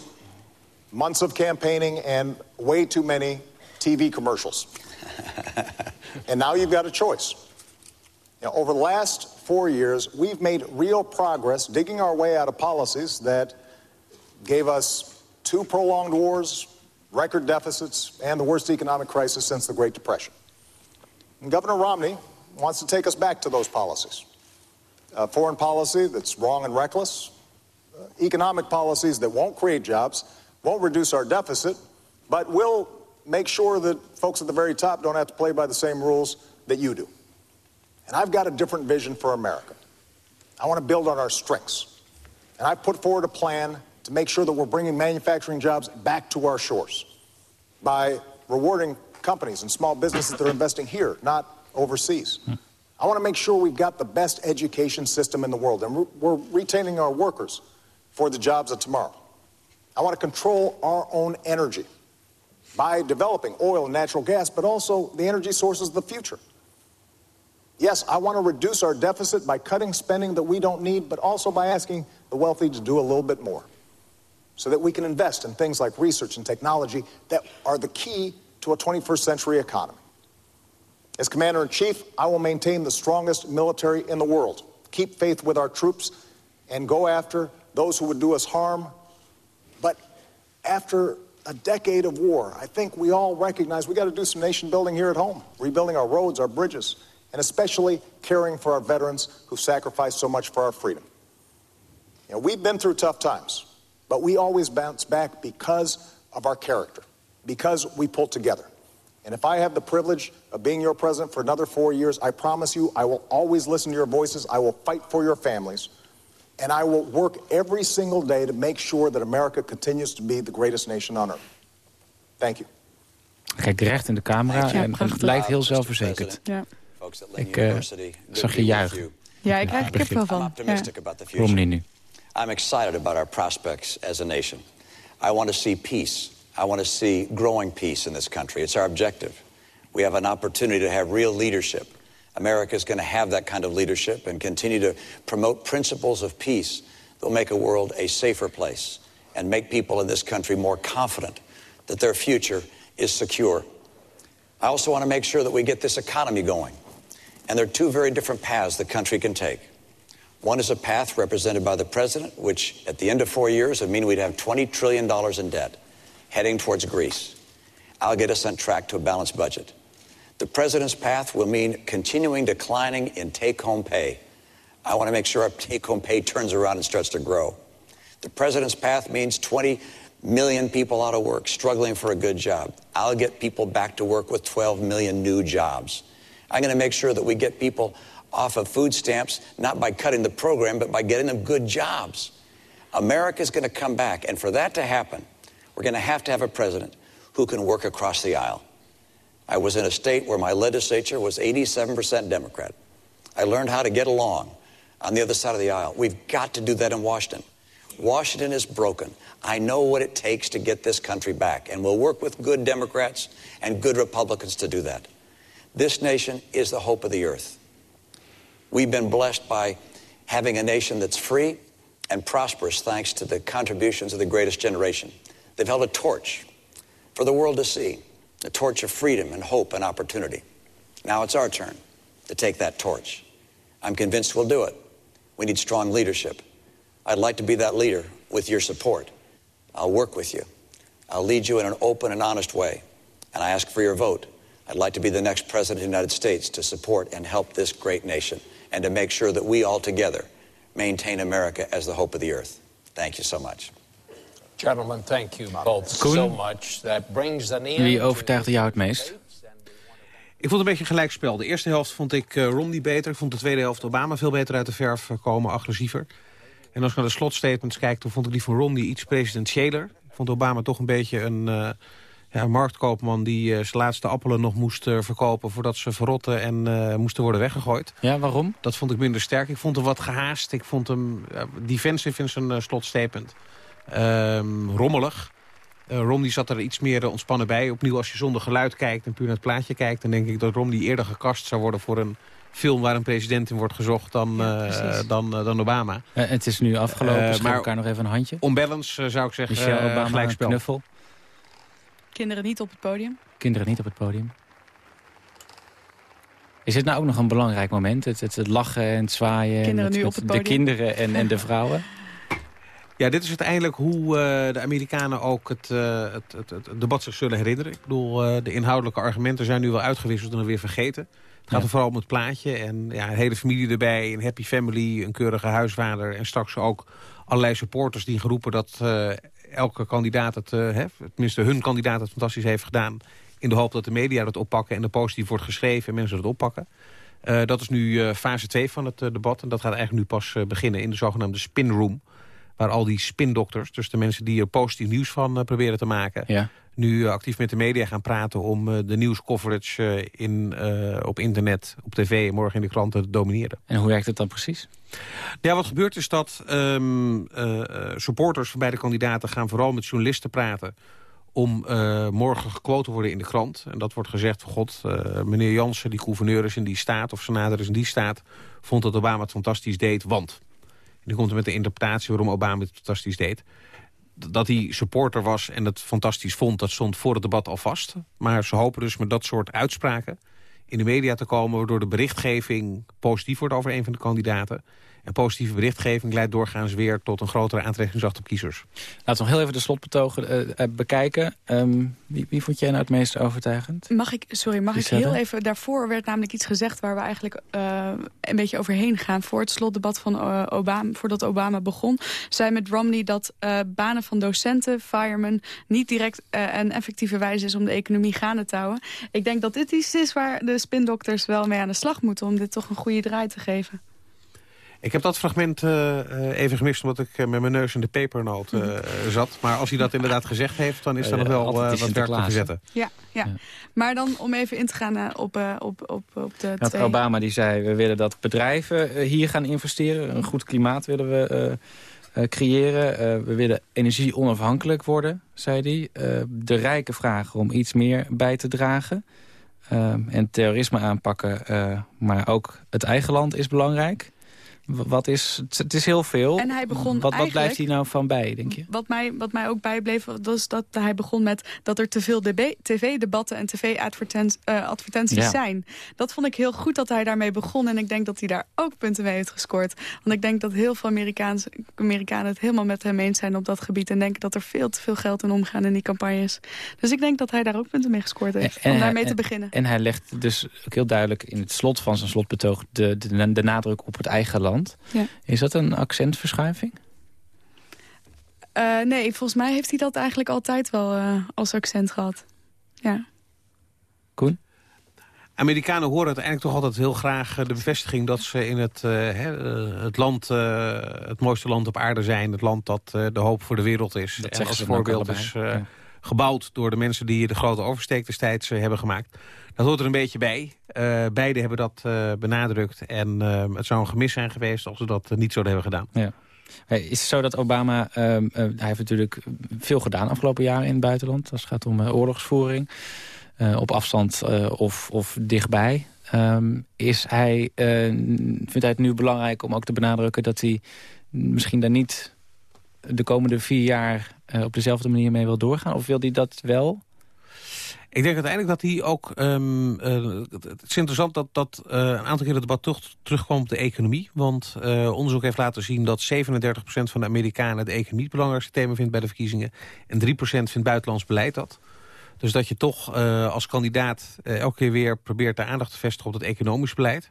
months of campaigning and way too many TV commercials. *laughs* and now you've got a choice. Now, over the last four years, we've made real progress digging our way out of policies that gave us two prolonged wars, record deficits, and the worst economic crisis since the Great Depression. And Governor Romney wants to take us back to those policies. A foreign policy that's wrong and reckless, uh, economic policies that won't create jobs, won't reduce our deficit, but will make sure that folks at the very top don't have to play by the same rules that you do. And I've got a different vision for America. I want to build on our strengths. And I've put forward a plan to make sure that we're bringing manufacturing jobs back to our shores by rewarding companies and small businesses that are investing here, not overseas. Hmm. I want to make sure we've got the best education system in the world, and we're retaining our workers for the jobs of tomorrow. I want to control our own energy by developing oil and natural gas, but also the energy sources of the future. Yes, I want to reduce our deficit by cutting spending that we don't need, but also by asking the wealthy to do a little bit more so that we can invest in things like research and technology that are the key to a 21st century economy. As Commander in Chief, I will maintain the strongest military in the world, keep faith with our troops, and go after those who would do us harm. But after a decade of war, I think we all recognize we got to do some nation building here at home, rebuilding our roads, our bridges, and especially caring for our veterans who sacrificed so much for our freedom. You know, we've been through tough times, but we always bounce back because of our character, because we pull together. And if I have the privilege of being your president for another four years, I promise you I will always listen to your voices, I will fight for your families, and I will work every single day to make sure that America continues to be the greatest nation on earth. Thank you. Kijkt recht in de camera en lijkt heel zelfverzekerd. Ja. Ik uh, zag je juichen. Ja, ik krijg er wel van. Romney nu. I'm excited about our prospects as a nation. I want to see peace. I want to see growing peace in this country. It's our objective. We have an opportunity to have real leadership. America is going to have that kind of leadership and continue to promote principles of peace that will make a world a safer place and make people in this country more confident that their future is secure. I also want to make sure that we get this economy going. And there are two very different paths the country can take. One is a path represented by the president, which at the end of four years would mean we'd have $20 trillion in debt heading towards Greece. I'll get us on track to a balanced budget. The president's path will mean continuing declining in take-home pay. I want to make sure our take-home pay turns around and starts to grow. The president's path means 20 million people out of work, struggling for a good job. I'll get people back to work with 12 million new jobs. I'm going to make sure that we get people off of food stamps, not by cutting the program, but by getting them good jobs. America's going to come back. And for that to happen, we're going to have to have a president who can work across the aisle. I was in a state where my legislature was 87% Democrat. I learned how to get along on the other side of the aisle. We've got to do that in Washington. Washington is broken. I know what it takes to get this country back, and we'll work with good Democrats and good Republicans to do that. This nation is the hope of the earth. We've been blessed by having a nation that's free and prosperous thanks to the contributions of the greatest generation. They've held a torch for the world to see, a torch of freedom and hope and opportunity. Now it's our turn to take that torch. I'm convinced we'll do it. We need strong leadership. I'd like to be that leader with your support. I'll work with you. I'll lead you in an open and honest way. And I ask for your vote. I'd like to be the next president of the United States to support and help this great nation and to make sure that we all together maintain America as the hope of the earth. Thank you so much. Gentlemen, thank you both so much. That brings an end Wie overtuigde jou het meest? Ik vond het een beetje gelijkspel. De eerste helft vond ik uh, Romney beter. Ik vond de tweede helft Obama veel beter uit de verf komen, agressiever. En als ik naar de slotstatements kijk, toen vond ik die van Romney iets presidentiëler. Ik vond Obama toch een beetje een, uh, ja, marktkoopman... die uh, zijn laatste appelen nog moest uh, verkopen voordat ze verrotten en moesten worden weggegooid. Ja, waarom? Dat vond ik minder sterk. Ik vond hem wat gehaast. Ik vond hem defensive in zijn slotstatement. Um, rommelig. Romney zat er iets meer ontspannen bij. Opnieuw, als je zonder geluid kijkt en puur naar het plaatje kijkt... dan denk ik dat Romney eerder gekast zou worden voor een film waar een president in wordt gezocht dan, uh, dan, uh, dan Obama. Uh, het is nu afgelopen, uh, maar elkaar nog even een handje. On balance zou ik zeggen, Michelle Obama, gelijkspel. knuffel. Kinderen niet op het podium. Kinderen niet op het podium. Is dit nou ook nog een belangrijk moment? Het, het, het lachen en het zwaaien. Kinderen met, nu op het podium. De kinderen en, en de vrouwen. *laughs* Ja, dit is uiteindelijk hoe uh, de Amerikanen ook het, uh, het, het, het, debat zich zullen herinneren. Ik bedoel, uh, de inhoudelijke argumenten zijn nu wel uitgewisseld en dan weer vergeten. Het gaat ja. er vooral om het plaatje en ja, een hele familie erbij, een happy family, een keurige huisvader... en straks ook allerlei supporters die geroepen dat elke kandidaat het, hè, tenminste hun kandidaat het fantastisch heeft gedaan... in de hoop dat de media dat oppakken en de positief wordt geschreven en mensen dat oppakken. Dat is nu fase 2 van het debat. En dat gaat eigenlijk nu pas beginnen in de zogenaamde spin room waar al die spindokters, dus de mensen die er positief nieuws van uh, proberen te maken... Ja. nu uh, actief met de media gaan praten om uh, de nieuwscoverage in, op internet, op tv en morgen in de kranten te domineren. En hoe werkt het dan precies? Ja, wat gebeurt is dat um, supporters van beide kandidaten gaan vooral met journalisten praten om uh, morgen gequote te worden in de krant. En dat wordt gezegd van god, uh, meneer Jansen, die gouverneur is in die staat... of senator is in die staat, vond dat Obama het fantastisch deed, want... Nu komt er met de interpretatie waarom Obama het fantastisch deed. Dat hij supporter was en het fantastisch vond, dat stond voor het debat al vast. Maar ze hopen dus met dat soort uitspraken in de media te komen... waardoor de berichtgeving positief wordt over een van de kandidaten. En positieve berichtgeving leidt doorgaans weer tot een grotere aantrekkingskracht op kiezers. Laten we nog heel even de slotbetogen uh, bekijken. Um, wie, wie, vond jij nou het meest overtuigend? Mag ik, sorry, mag ik heel even... Daarvoor werd namelijk iets gezegd waar we eigenlijk uh, een beetje overheen gaan. Voor het slotdebat van uh, Obama, voordat Obama begon... zei met Romney dat banen van docenten, firemen... niet direct een effectieve wijze is om de economie gaande te houden. Ik denk dat dit iets is waar de spindokters wel mee aan de slag moeten... om dit toch een goede draai te geven. Ik heb dat fragment uh, even gemist omdat ik met mijn neus in de pepernoot uh, zat. Maar als hij dat inderdaad gezegd heeft, dan is er nog wel wat werk te verzetten. Ja, ja, ja. Maar dan om even in te gaan op, op, op, op de dat twee... Obama die zei, we willen dat bedrijven hier gaan investeren. Een goed klimaat willen we creëren. we willen energie onafhankelijk worden, zei hij. de rijken vragen om iets meer bij te dragen. en terrorisme aanpakken, maar ook het eigen land is belangrijk. Wat is, het is heel veel. En hij begon wat, wat blijft hij nou van bij, denk je? Wat mij, wat mij ook bijbleef, was dat hij begon met... dat er te veel tv-debatten en tv-advertenties uh, ja. zijn. Dat vond ik heel goed dat hij daarmee begon. En ik denk dat hij daar ook punten mee heeft gescoord. Want ik denk dat heel veel Amerikaans, Amerikanen het helemaal met hem eens zijn op dat gebied. En denken dat er veel te veel geld in omgaan in die campagnes. Dus ik denk dat hij daar ook punten mee gescoord heeft. En, om daarmee en, te beginnen. En hij legt dus ook heel duidelijk in het slot van zijn slotbetoog... de, de, de nadruk op het eigen land. Ja. Is dat een accentverschuiving? Uh, nee, volgens mij heeft hij dat eigenlijk altijd wel uh, als accent gehad. Ja. Koen? Amerikanen horen uiteindelijk toch altijd heel graag de bevestiging... dat ze in het, uh, het land, het mooiste land op aarde zijn. Het land dat de hoop voor de wereld is. Dat en als voorbeeld is ja. Gebouwd door de mensen die de grote oversteek destijds hebben gemaakt. Dat hoort er een beetje bij. Uh, beide hebben dat uh, benadrukt. En uh, het zou een gemis zijn geweest als ze dat niet zouden hebben gedaan. Ja. Is het zo dat Obama, hij heeft natuurlijk veel gedaan afgelopen jaren in het buitenland. Als het gaat om oorlogsvoering, op afstand of, of dichtbij. Um, is hij, vindt hij het nu belangrijk om ook te benadrukken dat hij misschien daar niet de komende vier jaar op dezelfde manier mee wil doorgaan? Of wil hij dat wel? Ik denk uiteindelijk dat hij ook... Um, uh, het is interessant dat, dat uh, een aantal keer het debat toch terugkwam op de economie. Want onderzoek heeft laten zien dat 37% van de Amerikanen... de economie het belangrijkste thema vindt bij de verkiezingen. En 3% vindt buitenlands beleid dat. Dus dat je toch als kandidaat elke keer weer probeert de aandacht te vestigen op het economisch beleid.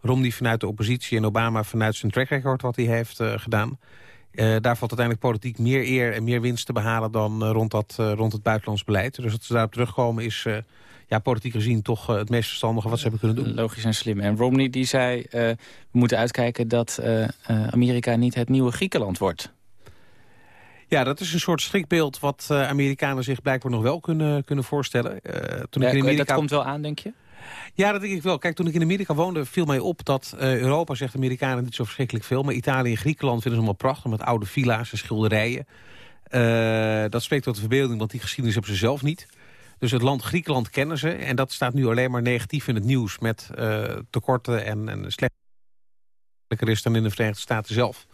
Romney vanuit de oppositie en Obama vanuit zijn track record wat hij heeft gedaan daar valt uiteindelijk politiek meer eer en meer winst te behalen... dan rond, dat, rond het buitenlands beleid. Dus dat ze daarop terugkomen is ja, politiek gezien toch het meest verstandige wat ze hebben kunnen doen. Logisch en slim. En Romney die zei, we moeten uitkijken dat Amerika niet het nieuwe Griekenland wordt. Ja, dat is een soort schrikbeeld wat Amerikanen zich blijkbaar nog wel kunnen, kunnen voorstellen. Toen ik in Amerika... Dat komt wel aan, denk je? Ja, dat denk ik wel. Kijk, toen ik in Amerika woonde, viel mij op dat uh, Europa zegt Amerikanen niet zo verschrikkelijk veel. Maar Italië en Griekenland vinden ze allemaal prachtig met oude villa's en schilderijen. dat spreekt tot de verbeelding, want die geschiedenis hebben ze zelf niet. Dus het land Griekenland kennen ze. En dat staat nu alleen maar negatief in het nieuws met tekorten en, en slechter is dan in de Verenigde Staten zelf.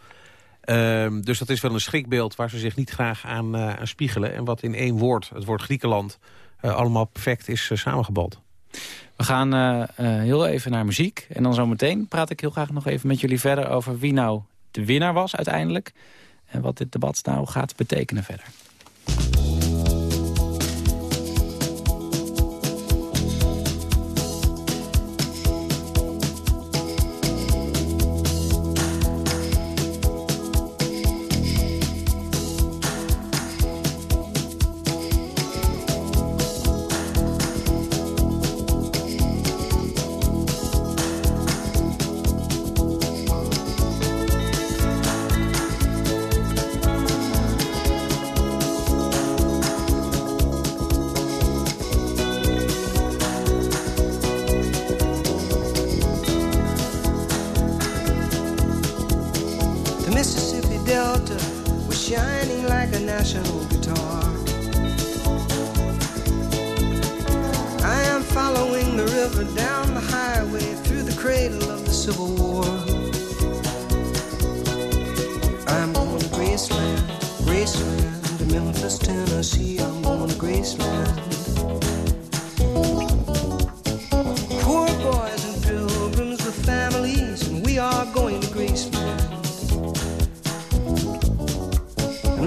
Ehm, dus dat is wel een schrikbeeld waar ze zich niet graag aan, spiegelen. En wat in één woord, het woord Griekenland, allemaal perfect is uh, samengebald. We gaan heel even naar muziek. En dan zometeen praat ik heel graag nog even met jullie verder... over wie nou de winnaar was uiteindelijk. En wat dit debat nou gaat betekenen verder.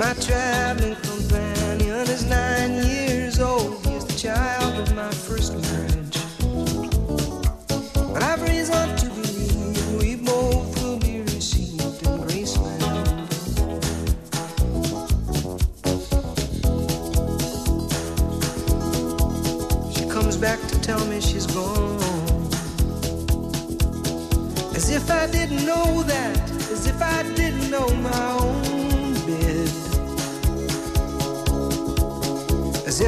my traveling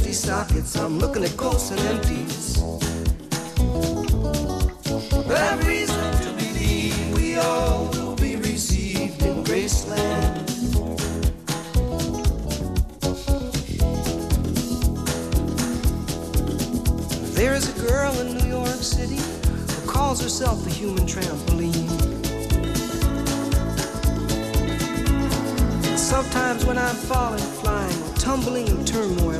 Empty sockets? I'm looking at ghosts and empties. I've reason to believe we all will be received in Graceland. There is a girl in New York City who calls herself the human trampoline. Sometimes when I'm falling, flying, tumbling in turmoil,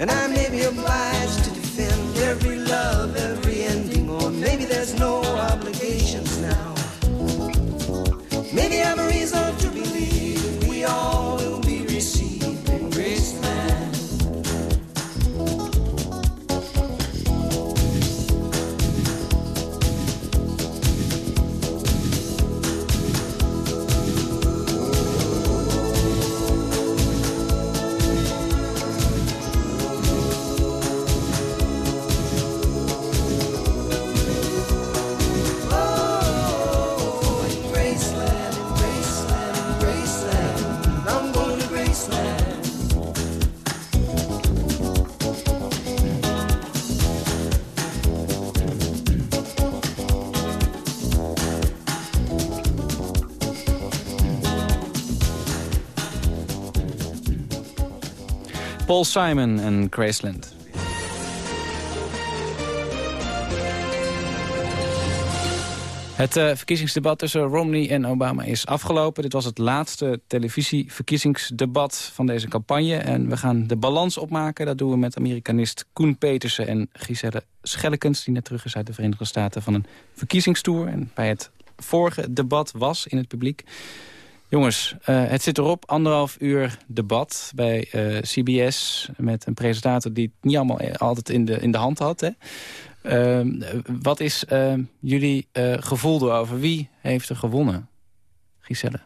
And I may Paul Simon en Graceland. Het uh, verkiezingsdebat tussen Romney en Obama is afgelopen. Dit was het laatste televisieverkiezingsdebat van deze campagne. En we gaan de balans opmaken. Dat doen we met Amerikanist Koen Petersen en Giselle Schellekens... die net terug is uit de Verenigde Staten van een verkiezingstoer. En bij het vorige debat was in het publiek. Jongens, uh, het zit erop. Anderhalf uur debat bij eh, CBS... met een presentator die het niet allemaal altijd in de, in de hand had. Hè? Ehm, wat is ehm, jullie gevoel erover? Wie heeft er gewonnen? Giselle?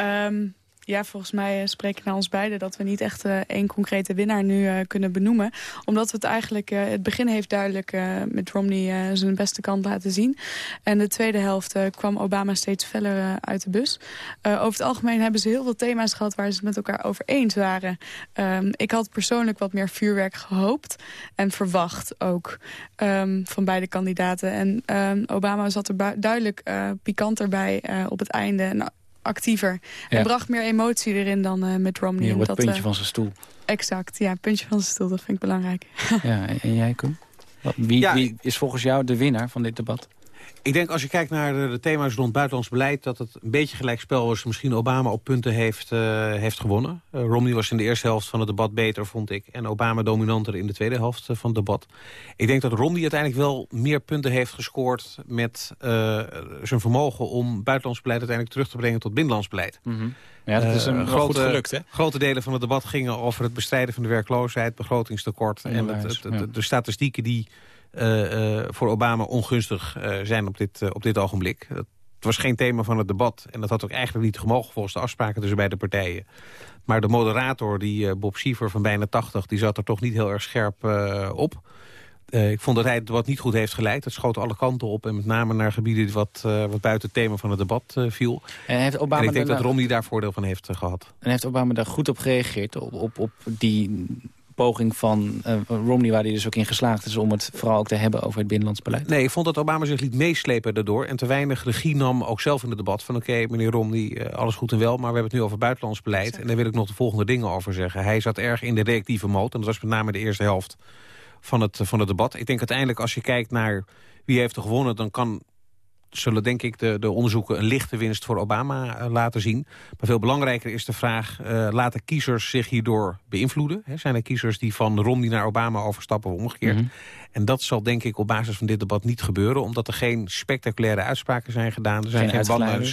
Um, ja, volgens mij uh, spreken naar ons beiden dat we niet echt uh, één concrete winnaar nu uh, kunnen benoemen. Omdat het eigenlijk, het begin heeft duidelijk met Romney zijn beste kant laten zien. En de tweede helft kwam Obama steeds feller uit de bus. over het algemeen hebben ze heel veel thema's gehad waar ze het met elkaar over eens waren. Um, ik had persoonlijk wat meer vuurwerk gehoopt en verwacht ook um, van beide kandidaten. En um, Obama zat er duidelijk pikanter bij op het einde. En actiever. En bracht meer emotie erin dan uh, met Romney. Ja, het puntje uh, van zijn stoel. Exact, ja, puntje van zijn stoel, dat vind ik belangrijk. ja, en jij, Koen? Wie, ja, wie is volgens jou de winnaar van dit debat? Ik denk als je kijkt naar de, de, thema's rond buitenlands beleid... dat het een beetje gelijkspel was. Misschien Obama op punten heeft, uh, heeft gewonnen. Uh, Romney was in de eerste helft van het debat beter, vond ik. En Obama dominanter in de tweede helft uh, van het debat. Ik denk dat Romney uiteindelijk wel meer punten heeft gescoord... met zijn vermogen om buitenlands beleid uiteindelijk terug te brengen tot binnenlands beleid. Mm -hmm. Ja, dat is een grote, goed gelukt, hè? Grote delen van het debat gingen over het bestrijden van de werkloosheid... begrotingstekort en het, het, ja. de statistieken die voor Obama ongunstig uh, zijn op dit, op dit ogenblik. Het was geen thema van het debat. En dat had ook eigenlijk niet gemogen volgens de afspraken tussen beide partijen. Maar de moderator, die Bob Siever van bijna 80, die zat er toch niet heel erg scherp op. ik vond dat hij het debat niet goed heeft geleid. Het schoot alle kanten op en met name naar gebieden wat, wat buiten het thema van het debat viel. En, heeft Obama en ik denk dat Romney daar voordeel van heeft gehad. En heeft Obama daar goed op gereageerd? Op, op, op die poging van uh, Romney... waar hij dus ook in geslaagd is om het vooral ook te hebben over het binnenlands beleid? Nee, ik vond dat Obama zich liet meeslepen daardoor... en te weinig regie nam, ook zelf in het debat... van oké, meneer Romney, uh, alles goed en wel... maar we hebben het nu over buitenlands beleid... en daar wil ik nog de volgende dingen over zeggen. Hij zat erg in de reactieve mode... en dat was met name de eerste helft van het, van het debat. Ik denk uiteindelijk, als je kijkt naar wie heeft er gewonnen... dan kan zullen denk ik de, de onderzoeken een lichte winst voor Obama uh, laten zien. Maar veel belangrijker is de vraag, uh, laten kiezers zich hierdoor beïnvloeden? He, zijn er kiezers die van Romney naar Obama overstappen of omgekeerd? Mm -hmm. En dat zal denk ik op basis van dit debat niet gebeuren... omdat er geen spectaculaire uitspraken zijn gedaan. Er zijn geen, geen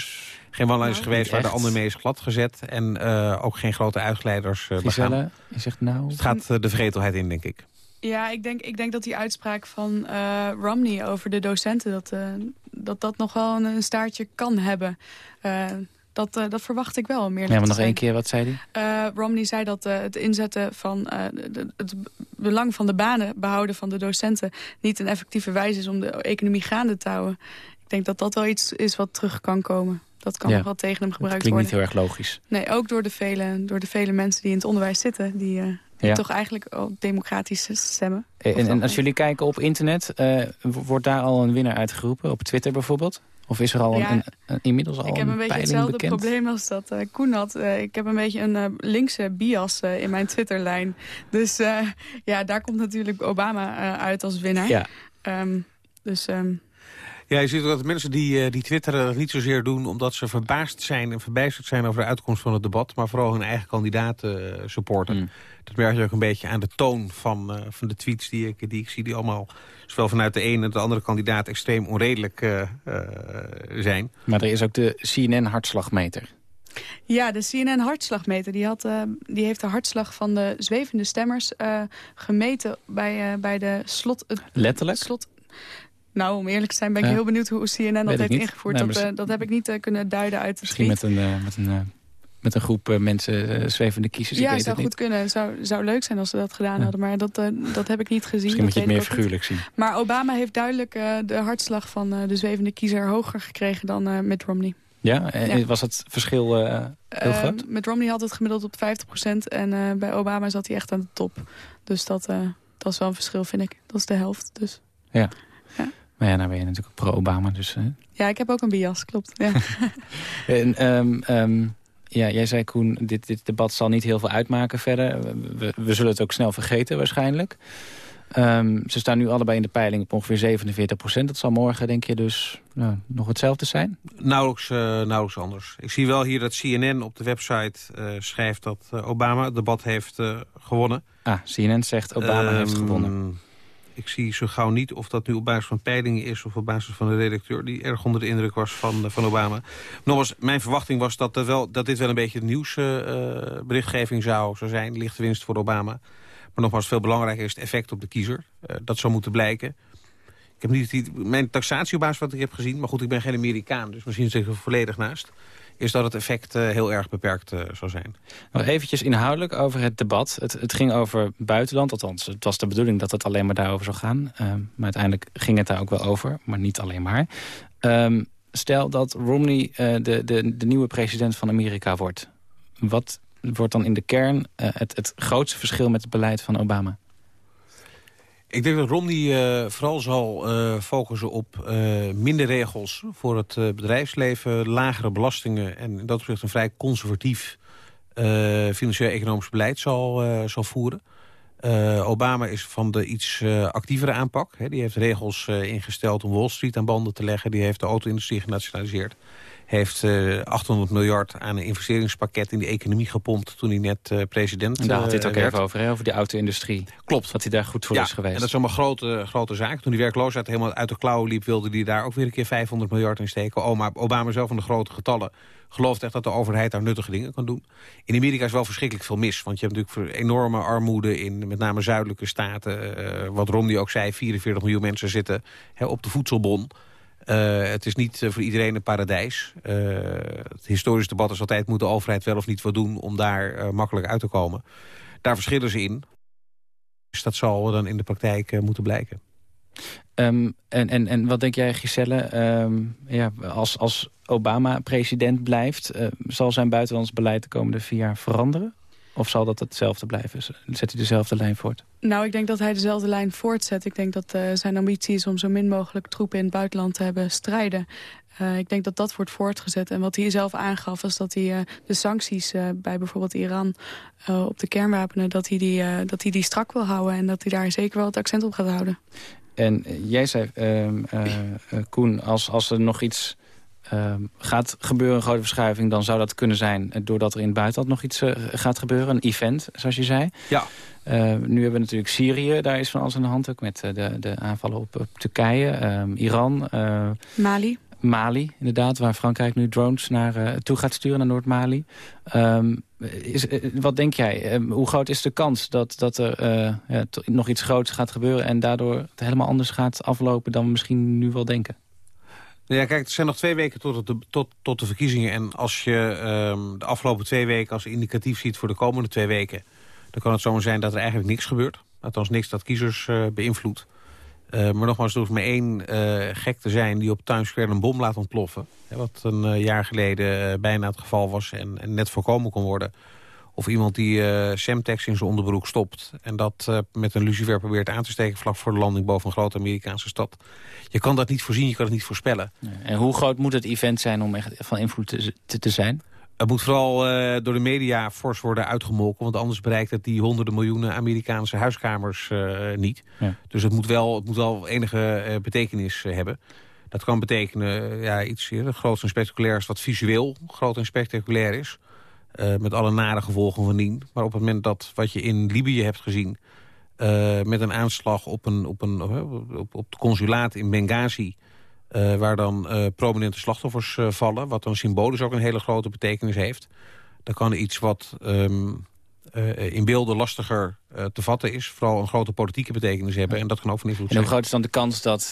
geen nou, geweest waar de ander mee is gladgezet. En uh, ook geen grote uitglijders uh, Giselle, je zegt nou... Het gaat uh, de vergetelheid in, denk ik. Ja, ik denk, ik denk dat die uitspraak van uh, Romney over de docenten... dat uh, dat, dat nog wel een, staartje kan hebben. Uh, dat, dat verwacht ik wel. Meer ja, maar nog één keer, wat zei hij? Romney zei dat het inzetten van de, het belang van de banen... behouden van de docenten niet een effectieve wijze is... om de economie gaande te houden. Ik denk dat dat wel iets is wat terug kan komen. Dat kan ja, nog wel tegen hem gebruikt worden. Dat klinkt niet heel erg logisch. Nee, ook door de vele, door de vele mensen die in het onderwijs zitten... die ja. toch eigenlijk ook democratische stemmen. En, en als jullie kijken op internet, uh, wordt daar al een winnaar uitgeroepen? Op Twitter bijvoorbeeld? Of is er al ja, een, een, inmiddels al Ik heb een, beetje hetzelfde bekend? probleem als dat uh, Koen had. Uh, ik heb een beetje een uh, linkse bias in mijn Twitterlijn. Dus ja, daar komt natuurlijk Obama uit als winnaar. Ja. Um, dus... Um, ja, je ziet dat mensen die, die twitteren dat niet zozeer doen... omdat ze verbaasd zijn en verbijsterd zijn over de uitkomst van het debat... maar vooral hun eigen kandidaat supporten. Mm. Dat merk je ook een beetje aan de toon van, uh, van de tweets die ik, die ik zie... die allemaal zowel vanuit de ene en de andere kandidaat extreem onredelijk uh, uh, zijn. Maar er is ook de CNN-hartslagmeter. Ja, de CNN-hartslagmeter die, had, die heeft de hartslag van de zwevende stemmers gemeten bij, bij de slot... Letterlijk? Slot, nou, om eerlijk te zijn ben ik ja. heel benieuwd hoe CNN dat heeft ingevoerd. Nee, dat, dat heb ik niet kunnen duiden uit de Misschien met een, met een met een groep uh, mensen uh, zwevende kiezers. Ja, ik weet zou het goed niet. kunnen. Zou, zou leuk zijn als ze dat gedaan ja. hadden. Maar dat, uh, dat heb ik niet gezien. Misschien moet je het meer figuurlijk zien. Maar Obama heeft duidelijk de hartslag van de zwevende kiezer hoger gekregen dan met Romney. Ja? En ja. was het verschil heel groot? Met Romney had het gemiddeld op 50% en bij Obama zat hij echt aan de top. Dus dat, dat is wel een verschil, vind ik. Dat is de helft. Dus. Ja. Ja. Maar ja, nou ben je natuurlijk pro-Obama. Dus, Ja, ik heb ook een bias, klopt. Ja. *laughs* en, um, um, Ja, jij zei Koen, dit, dit debat zal niet heel veel uitmaken verder. We, we zullen het ook snel vergeten waarschijnlijk. Um, ze staan nu allebei in de peiling op ongeveer 47 procent. Dat zal morgen, denk je, dus nou, nog hetzelfde zijn? Nauwelijks, uh, nauwelijks anders. Ik zie wel hier dat CNN op de website uh, schrijft dat uh, Obama het debat heeft gewonnen. Ah, CNN zegt Obama um, heeft gewonnen. Ik zie zo gauw niet of dat nu op basis van peilingen is... of op basis van de redacteur die erg onder de indruk was van, van Obama. Nogmaals, mijn verwachting was dat, wel, dat dit wel een beetje de nieuwsberichtgeving zou, zou zijn. Lichte winst voor Obama. Maar nogmaals, veel belangrijker is het effect op de kiezer. Uh, dat zou moeten blijken. Ik heb niet mijn taxatie op basis wat ik heb gezien... maar goed, ik ben geen Amerikaan, dus misschien zit ik er volledig naast... is dat het effect uh, heel erg beperkt uh, zou zijn. Nog eventjes inhoudelijk over het debat. Het, het, ging over buitenland, althans het was de bedoeling dat het alleen maar daarover zou gaan. Um, maar uiteindelijk ging het daar ook wel over, maar niet alleen maar. Um, stel dat Romney uh, de, de, de nieuwe president van Amerika wordt. Wat wordt dan in de kern het, het grootste verschil met het beleid van Obama? Ik denk dat Romney uh, vooral zal uh, focussen op minder regels voor het bedrijfsleven, lagere belastingen en in dat opzicht een vrij conservatief financieel-economisch beleid zal, voeren. Obama is van de iets actievere aanpak. Hè. Die heeft regels ingesteld om Wall Street aan banden te leggen. Die heeft de auto-industrie genationaliseerd heeft uh, eh, 800 miljard aan een investeringspakket in de economie gepompt toen hij net uh, president En daar had hij het uh, ook werd. even over, hè, over die auto-industrie. Klopt. Dat hij daar goed voor ja, is geweest. en dat is allemaal grote, grote zaak. Toen die werkloosheid helemaal uit de klauwen liep... wilde hij daar ook weer een keer 500 miljard in steken. Oh, maar Obama zelf van de grote getallen gelooft echt dat de overheid daar nuttige dingen kan doen. In Amerika is wel verschrikkelijk veel mis. Want je hebt natuurlijk enorme armoede in met name zuidelijke staten. Uh, wat Romney ook zei, 44 miljoen mensen zitten hè, op de voedselbon. Uh, het is niet uh, voor iedereen een paradijs. Uh, het historisch debat is altijd... moet de overheid wel of niet wat doen om daar makkelijk uit te komen. Daar verschillen ze in. Dus dat zal dan in de praktijk moeten blijken. Um, en, en, en wat denk jij, Giselle? Um, ja, als, als Obama president blijft... zal zijn buitenlands beleid de komende vier jaar veranderen? Of zal dat hetzelfde blijven? Zet hij dezelfde lijn voort? Nou, ik denk dat hij dezelfde lijn voortzet. Ik denk dat uh, zijn ambitie is om zo min mogelijk troepen in het buitenland te hebben strijden. Uh, ik denk dat dat wordt voortgezet. En wat hij zelf aangaf was dat hij uh, de sancties bij bijvoorbeeld Iran op de kernwapenen... Dat hij, die, dat hij die strak wil houden en dat hij daar zeker wel het accent op gaat houden. En jij zei, ehm, Koen, als, als er nog iets uh, gaat gebeuren, een grote verschuiving... dan zou dat kunnen zijn doordat er in het buitenland nog iets uh, gaat gebeuren. Een event, zoals je zei. Ja. Uh, nu hebben we natuurlijk Syrië, daar is van alles aan de hand. Ook met de, de aanvallen op, op Turkije, Iran. Mali. Mali, inderdaad, waar Frankrijk nu drones naar toe gaat sturen, naar Noord-Mali. Um, wat denk jij? Um, hoe groot is de kans dat, dat er ja, nog iets groots gaat gebeuren... en daardoor het helemaal anders gaat aflopen dan we misschien nu wel denken? Ja, kijk, het zijn nog twee weken tot, de, tot, tot de verkiezingen. En als je um, de afgelopen twee weken als indicatief ziet voor de komende twee weken... dan kan het zomaar zijn dat er eigenlijk niks gebeurt. Althans niks dat kiezers uh, beïnvloedt. Uh, maar nogmaals, er hoeft maar één uh, gek te zijn die op Times Square een bom laat ontploffen. Hè, wat een jaar geleden bijna het geval was en net voorkomen kon worden. Of iemand die uh, Semtex in zijn onderbroek stopt... en dat uh, met een lucifer probeert aan te steken... vlak voor de landing boven een grote Amerikaanse stad. Je kan dat niet voorzien, je kan het niet voorspellen. En hoe groot moet het event zijn om echt van invloed te, te, te zijn? Het moet vooral uh, door de media fors worden uitgemolken... want anders bereikt het die honderden miljoenen Amerikaanse huiskamers niet. Ja. Dus het moet wel, het moet wel enige betekenis hebben. Dat kan betekenen ja, iets groots en spectaculairs... wat visueel groot en spectaculair is... Uh, met alle nare gevolgen van dien. Maar op het moment dat wat je in Libië hebt gezien... Uh, met een aanslag op, een, op, een, uh, op, op het consulaat in Benghazi... waar dan prominente slachtoffers vallen... wat dan symbolisch ook een hele grote betekenis heeft... dan kan iets wat um, in beelden lastiger te vatten is... vooral een grote politieke betekenis hebben. En dat kan ook van invloed zijn. En hoe groot is dan de kans dat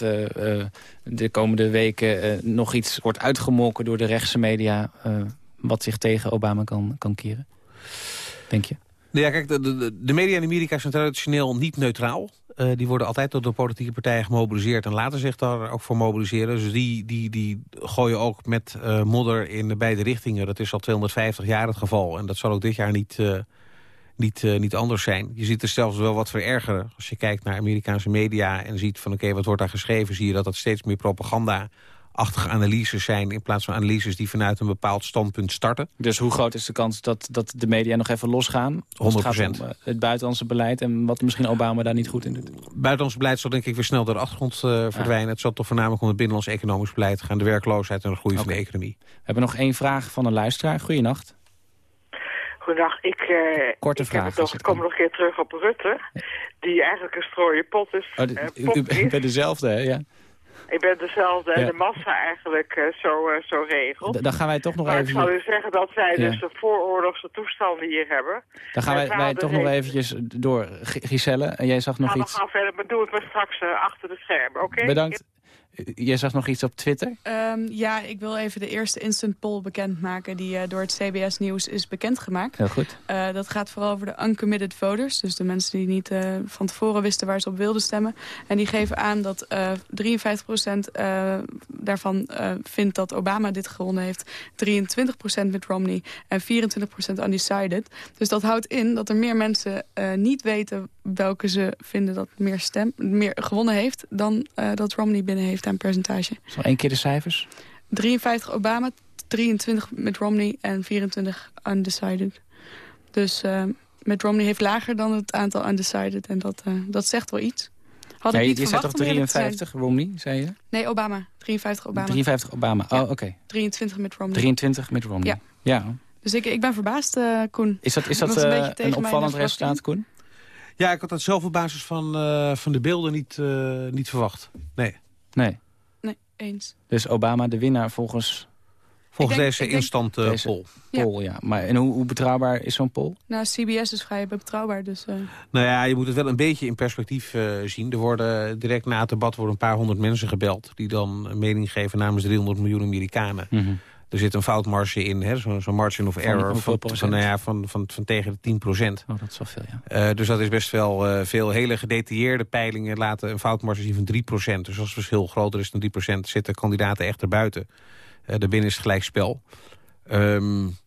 de komende weken... nog iets wordt uitgemolken door de rechtse media wat zich tegen Obama kan, kan keren? Denk je? Nou ja, kijk, de, de, media in Amerika zijn traditioneel niet neutraal. Uh, die worden altijd door de politieke partijen gemobiliseerd... en laten zich daar ook voor mobiliseren. Dus die, die, die gooien ook met uh, modder in de beide richtingen. Dat is al 250 jaar het geval. En dat zal ook dit jaar niet, uh, niet, niet anders zijn. Je ziet er zelfs wel wat verergeren. Als je kijkt naar Amerikaanse media en ziet van... oké, wat wordt daar geschreven... zie je dat dat steeds meer propaganda achtige analyses zijn... in plaats van analyses die vanuit een bepaald standpunt starten. Dus hoe groot is de kans dat, dat de media nog even losgaan? 100 het gaat om eh, het buitenlandse beleid en wat misschien Obama daar niet goed in doet? Buitenlands beleid zal denk ik weer snel door de achtergrond uh, verdwijnen. Het zal toch voornamelijk om het binnenlands economisch beleid gaan. De werkloosheid en de groei van de economie. We hebben nog één vraag van een luisteraar. Goeienacht. Goedendag, ik, uh, Korte ik, vraag, nog, ik kom nog een keer terug op Rutte, die eigenlijk een strooie pot is. Oh, u, u bent dezelfde, hè? Ja. Ik ben dezelfde de massa eigenlijk uh, zo, uh, zo regelt. Dan gaan wij toch nog maar even... ik zal u zeggen dat ja. dus de vooroorlogse toestanden hier hebben. Dan gaan wij, wij toch nog eventjes door. Giselle, en jij zag nog ja, iets... we gaan verder, maar doe het maar straks uh, achter de schermen, oké? Okay? Bedankt. Jij zag nog iets op Twitter? Um, ja, ik wil even de eerste instant poll bekendmaken... die uh, door het CBS Nieuws is bekendgemaakt. Heel goed. Uh, dat gaat vooral over de uncommitted voters. Dus de mensen die niet uh, van tevoren wisten waar ze op wilden stemmen. En die geven aan dat 53% daarvan vindt dat Obama dit gewonnen heeft. 23% met Romney en 24% undecided. Dus dat houdt in dat er meer mensen niet weten... welke ze vinden dat meer, stem, meer gewonnen heeft... dan dat Romney binnen heeft aan percentage. Zo één keer de cijfers? 53 Obama, 23 met Romney en 24 undecided. Dus uh, met Romney heeft lager dan het aantal undecided. En dat, uh, dat zegt wel iets. Had nee, ik niet je toch 53 Romney, zei je? Nee, Obama. 53 Obama. 53 Obama, oh, ja. oké. Okay. 23 met Romney. 23 met Romney. Ja. ja. Dus ik, ik ben verbaasd, uh, Koen. Is dat, is dat een, uh, een opvallend resultaat, Koen? Ja, ik had dat zelf op basis van, uh, van de beelden niet, niet verwacht. Nee. Nee. Nee, eens. Dus Obama de winnaar volgens... Volgens denk, deze instant uh, deze poll. poll. Ja. Maar, en hoe, hoe betrouwbaar is zo'n poll? Nou, CBS is vrij betrouwbaar. Dus, uh... Nou ja, je moet het wel een beetje in perspectief uh, zien. Er worden direct na het debat worden een paar honderd mensen gebeld... die dan een mening geven namens 300 miljoen Amerikanen. Mm -hmm. Er zit een foutmarge in, zo'n zo margin of error van, nou ja, van, van, van tegen de 10 procent. Oh, dat is wel veel, ja. Uh, dus dat is best wel uh, veel. Hele gedetailleerde peilingen laten een foutmarge zien van 3 procent. Dus als het verschil groter is dan 3 procent, zitten kandidaten echt erbuiten. Uh, daarbinnen is het gelijk spel. Um,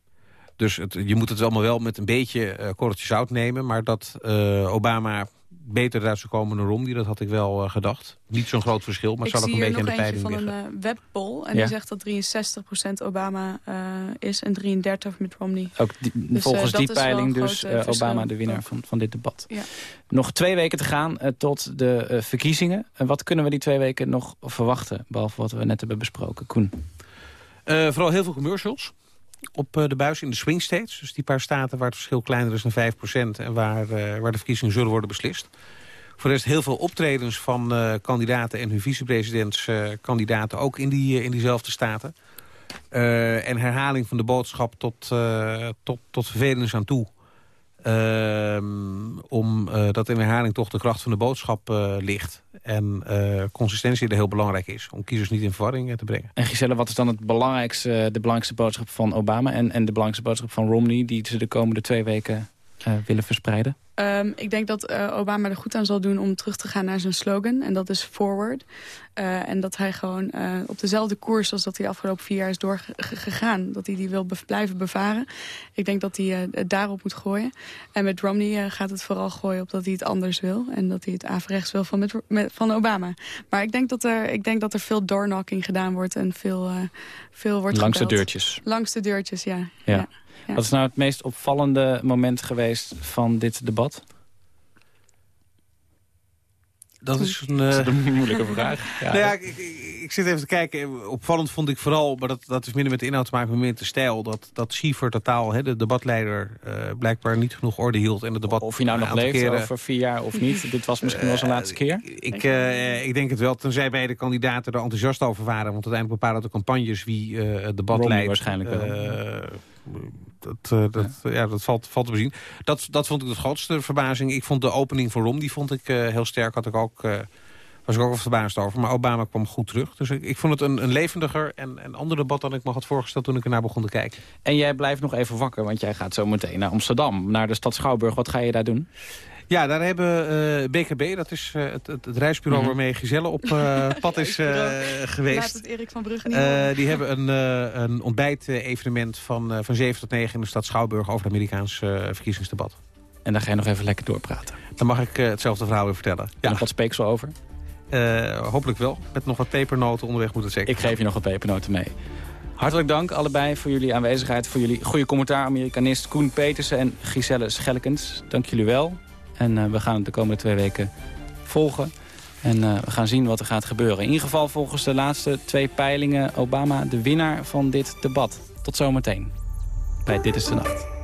dus het, je moet het allemaal wel met een beetje korreltje zout nemen. Maar dat Obama beter eruit zou komen dan Romney, dat had ik wel uh, gedacht. Niet zo'n groot verschil, maar ik zal ook een beetje aan de peiling liggen. Ik zie liggen. van een webpoll en Ja. die zegt dat 63% Obama is en 33 met Romney. Ook die, Dus, volgens uh, die peiling dus uh. Obama de winnaar van, van dit debat. Ja. Nog twee weken te gaan uh, tot de uh, verkiezingen. En wat kunnen we die twee weken nog verwachten? Behalve wat we net hebben besproken. Koen? Uh, vooral heel veel commercials op uh, de buis in de swing states. Dus die paar staten waar het verschil kleiner is dan 5% en waar, uh, waar de verkiezingen zullen worden beslist. Voor de rest heel veel optredens van uh, kandidaten en hun vicepresidentskandidaten... ook in, die, in diezelfde staten. En herhaling van de boodschap tot, tot, tot aan toe. Uh, omdat in herhaling toch de kracht van de boodschap uh, ligt. En uh, consistentie er heel belangrijk is. Om kiezers niet in verwarring te brengen. En Giselle, wat is dan het belangrijkste, de belangrijkste boodschap van Obama... en, en de belangrijkste boodschap van Romney... die ze de komende twee weken willen verspreiden? Um, ik denk dat uh, Obama er goed aan zal doen om terug te gaan naar zijn slogan. En dat is forward. Uh, en dat hij gewoon uh, op dezelfde koers als dat hij de afgelopen vier jaar is doorgegaan. Dat hij die wil be blijven bevaren. Ik denk dat hij het daarop moet gooien. En met Romney gaat het vooral gooien op dat hij het anders wil. En dat hij het averechts wil van, met, met, van Obama. Maar ik denk, dat er, ik denk dat er veel doorknocking gedaan wordt. En veel, veel wordt Langs gebeld. de deurtjes. Langs de deurtjes, ja. ja. ja. Ja. Wat is nou het meest opvallende moment geweest van dit debat? Dat is een, uh... dat is een moeilijke vraag. *laughs* Ja, nou ja, ik, ik, ik, zit even te kijken. Opvallend vond ik vooral, maar dat, dat is minder met de inhoud te maken, maar meer met de stijl. Dat, dat Schiefer totaal, hè, de debatleider, uh, blijkbaar niet genoeg orde hield. En het debat of hij nou nog leeft keren, over vier jaar of niet. Dit was misschien wel zijn laatste keer. Ik, ik denk het wel, tenzij beide kandidaten er enthousiast over waren. Want uiteindelijk bepalen de campagnes wie het debat Romney leidt. waarschijnlijk wel. Dat, uh, dat, ja. ja. dat valt, valt te bezien. Dat, dat vond ik de grootste verbazing. Ik vond de opening van Rom, die vond ik uh, heel sterk. Had ik ook, uh, was ik ook wel verbaasd over. Maar Obama kwam goed terug. Dus ik, ik vond het een, een levendiger en, en ander debat dan ik me had voorgesteld toen ik ernaar begon te kijken. En jij blijft nog even wakker, want jij gaat zo meteen naar Amsterdam, naar de stad Schouwburg. Wat ga je daar doen? Ja, daar hebben uh, BKB, dat is uh, het, het, het reisbureau mm -hmm. waarmee Giselle op uh, *laughs* pad is geweest. Laat het Erik van Brugge niet Die hebben een, een ontbijtevenement van, van 7 tot 9 in de stad Schouwburg over het Amerikaans verkiezingsdebat. En daar ga je nog even lekker doorpraten. Dan mag ik hetzelfde verhaal weer vertellen. Ja. Nog wat speeksel over? hopelijk wel. Met nog wat pepernoten onderweg moet het zeker. Ik geef je nog wat pepernoten mee. Hartelijk dank allebei voor jullie aanwezigheid, voor jullie goede commentaar. Amerikanist Koen Petersen en Giselle Schellekens. Dank jullie wel. En we gaan het de komende twee weken volgen. En uh, we gaan zien wat er gaat gebeuren. In ieder geval volgens de laatste twee peilingen Obama de winnaar van dit debat. Tot zometeen bij Dit is de Nacht.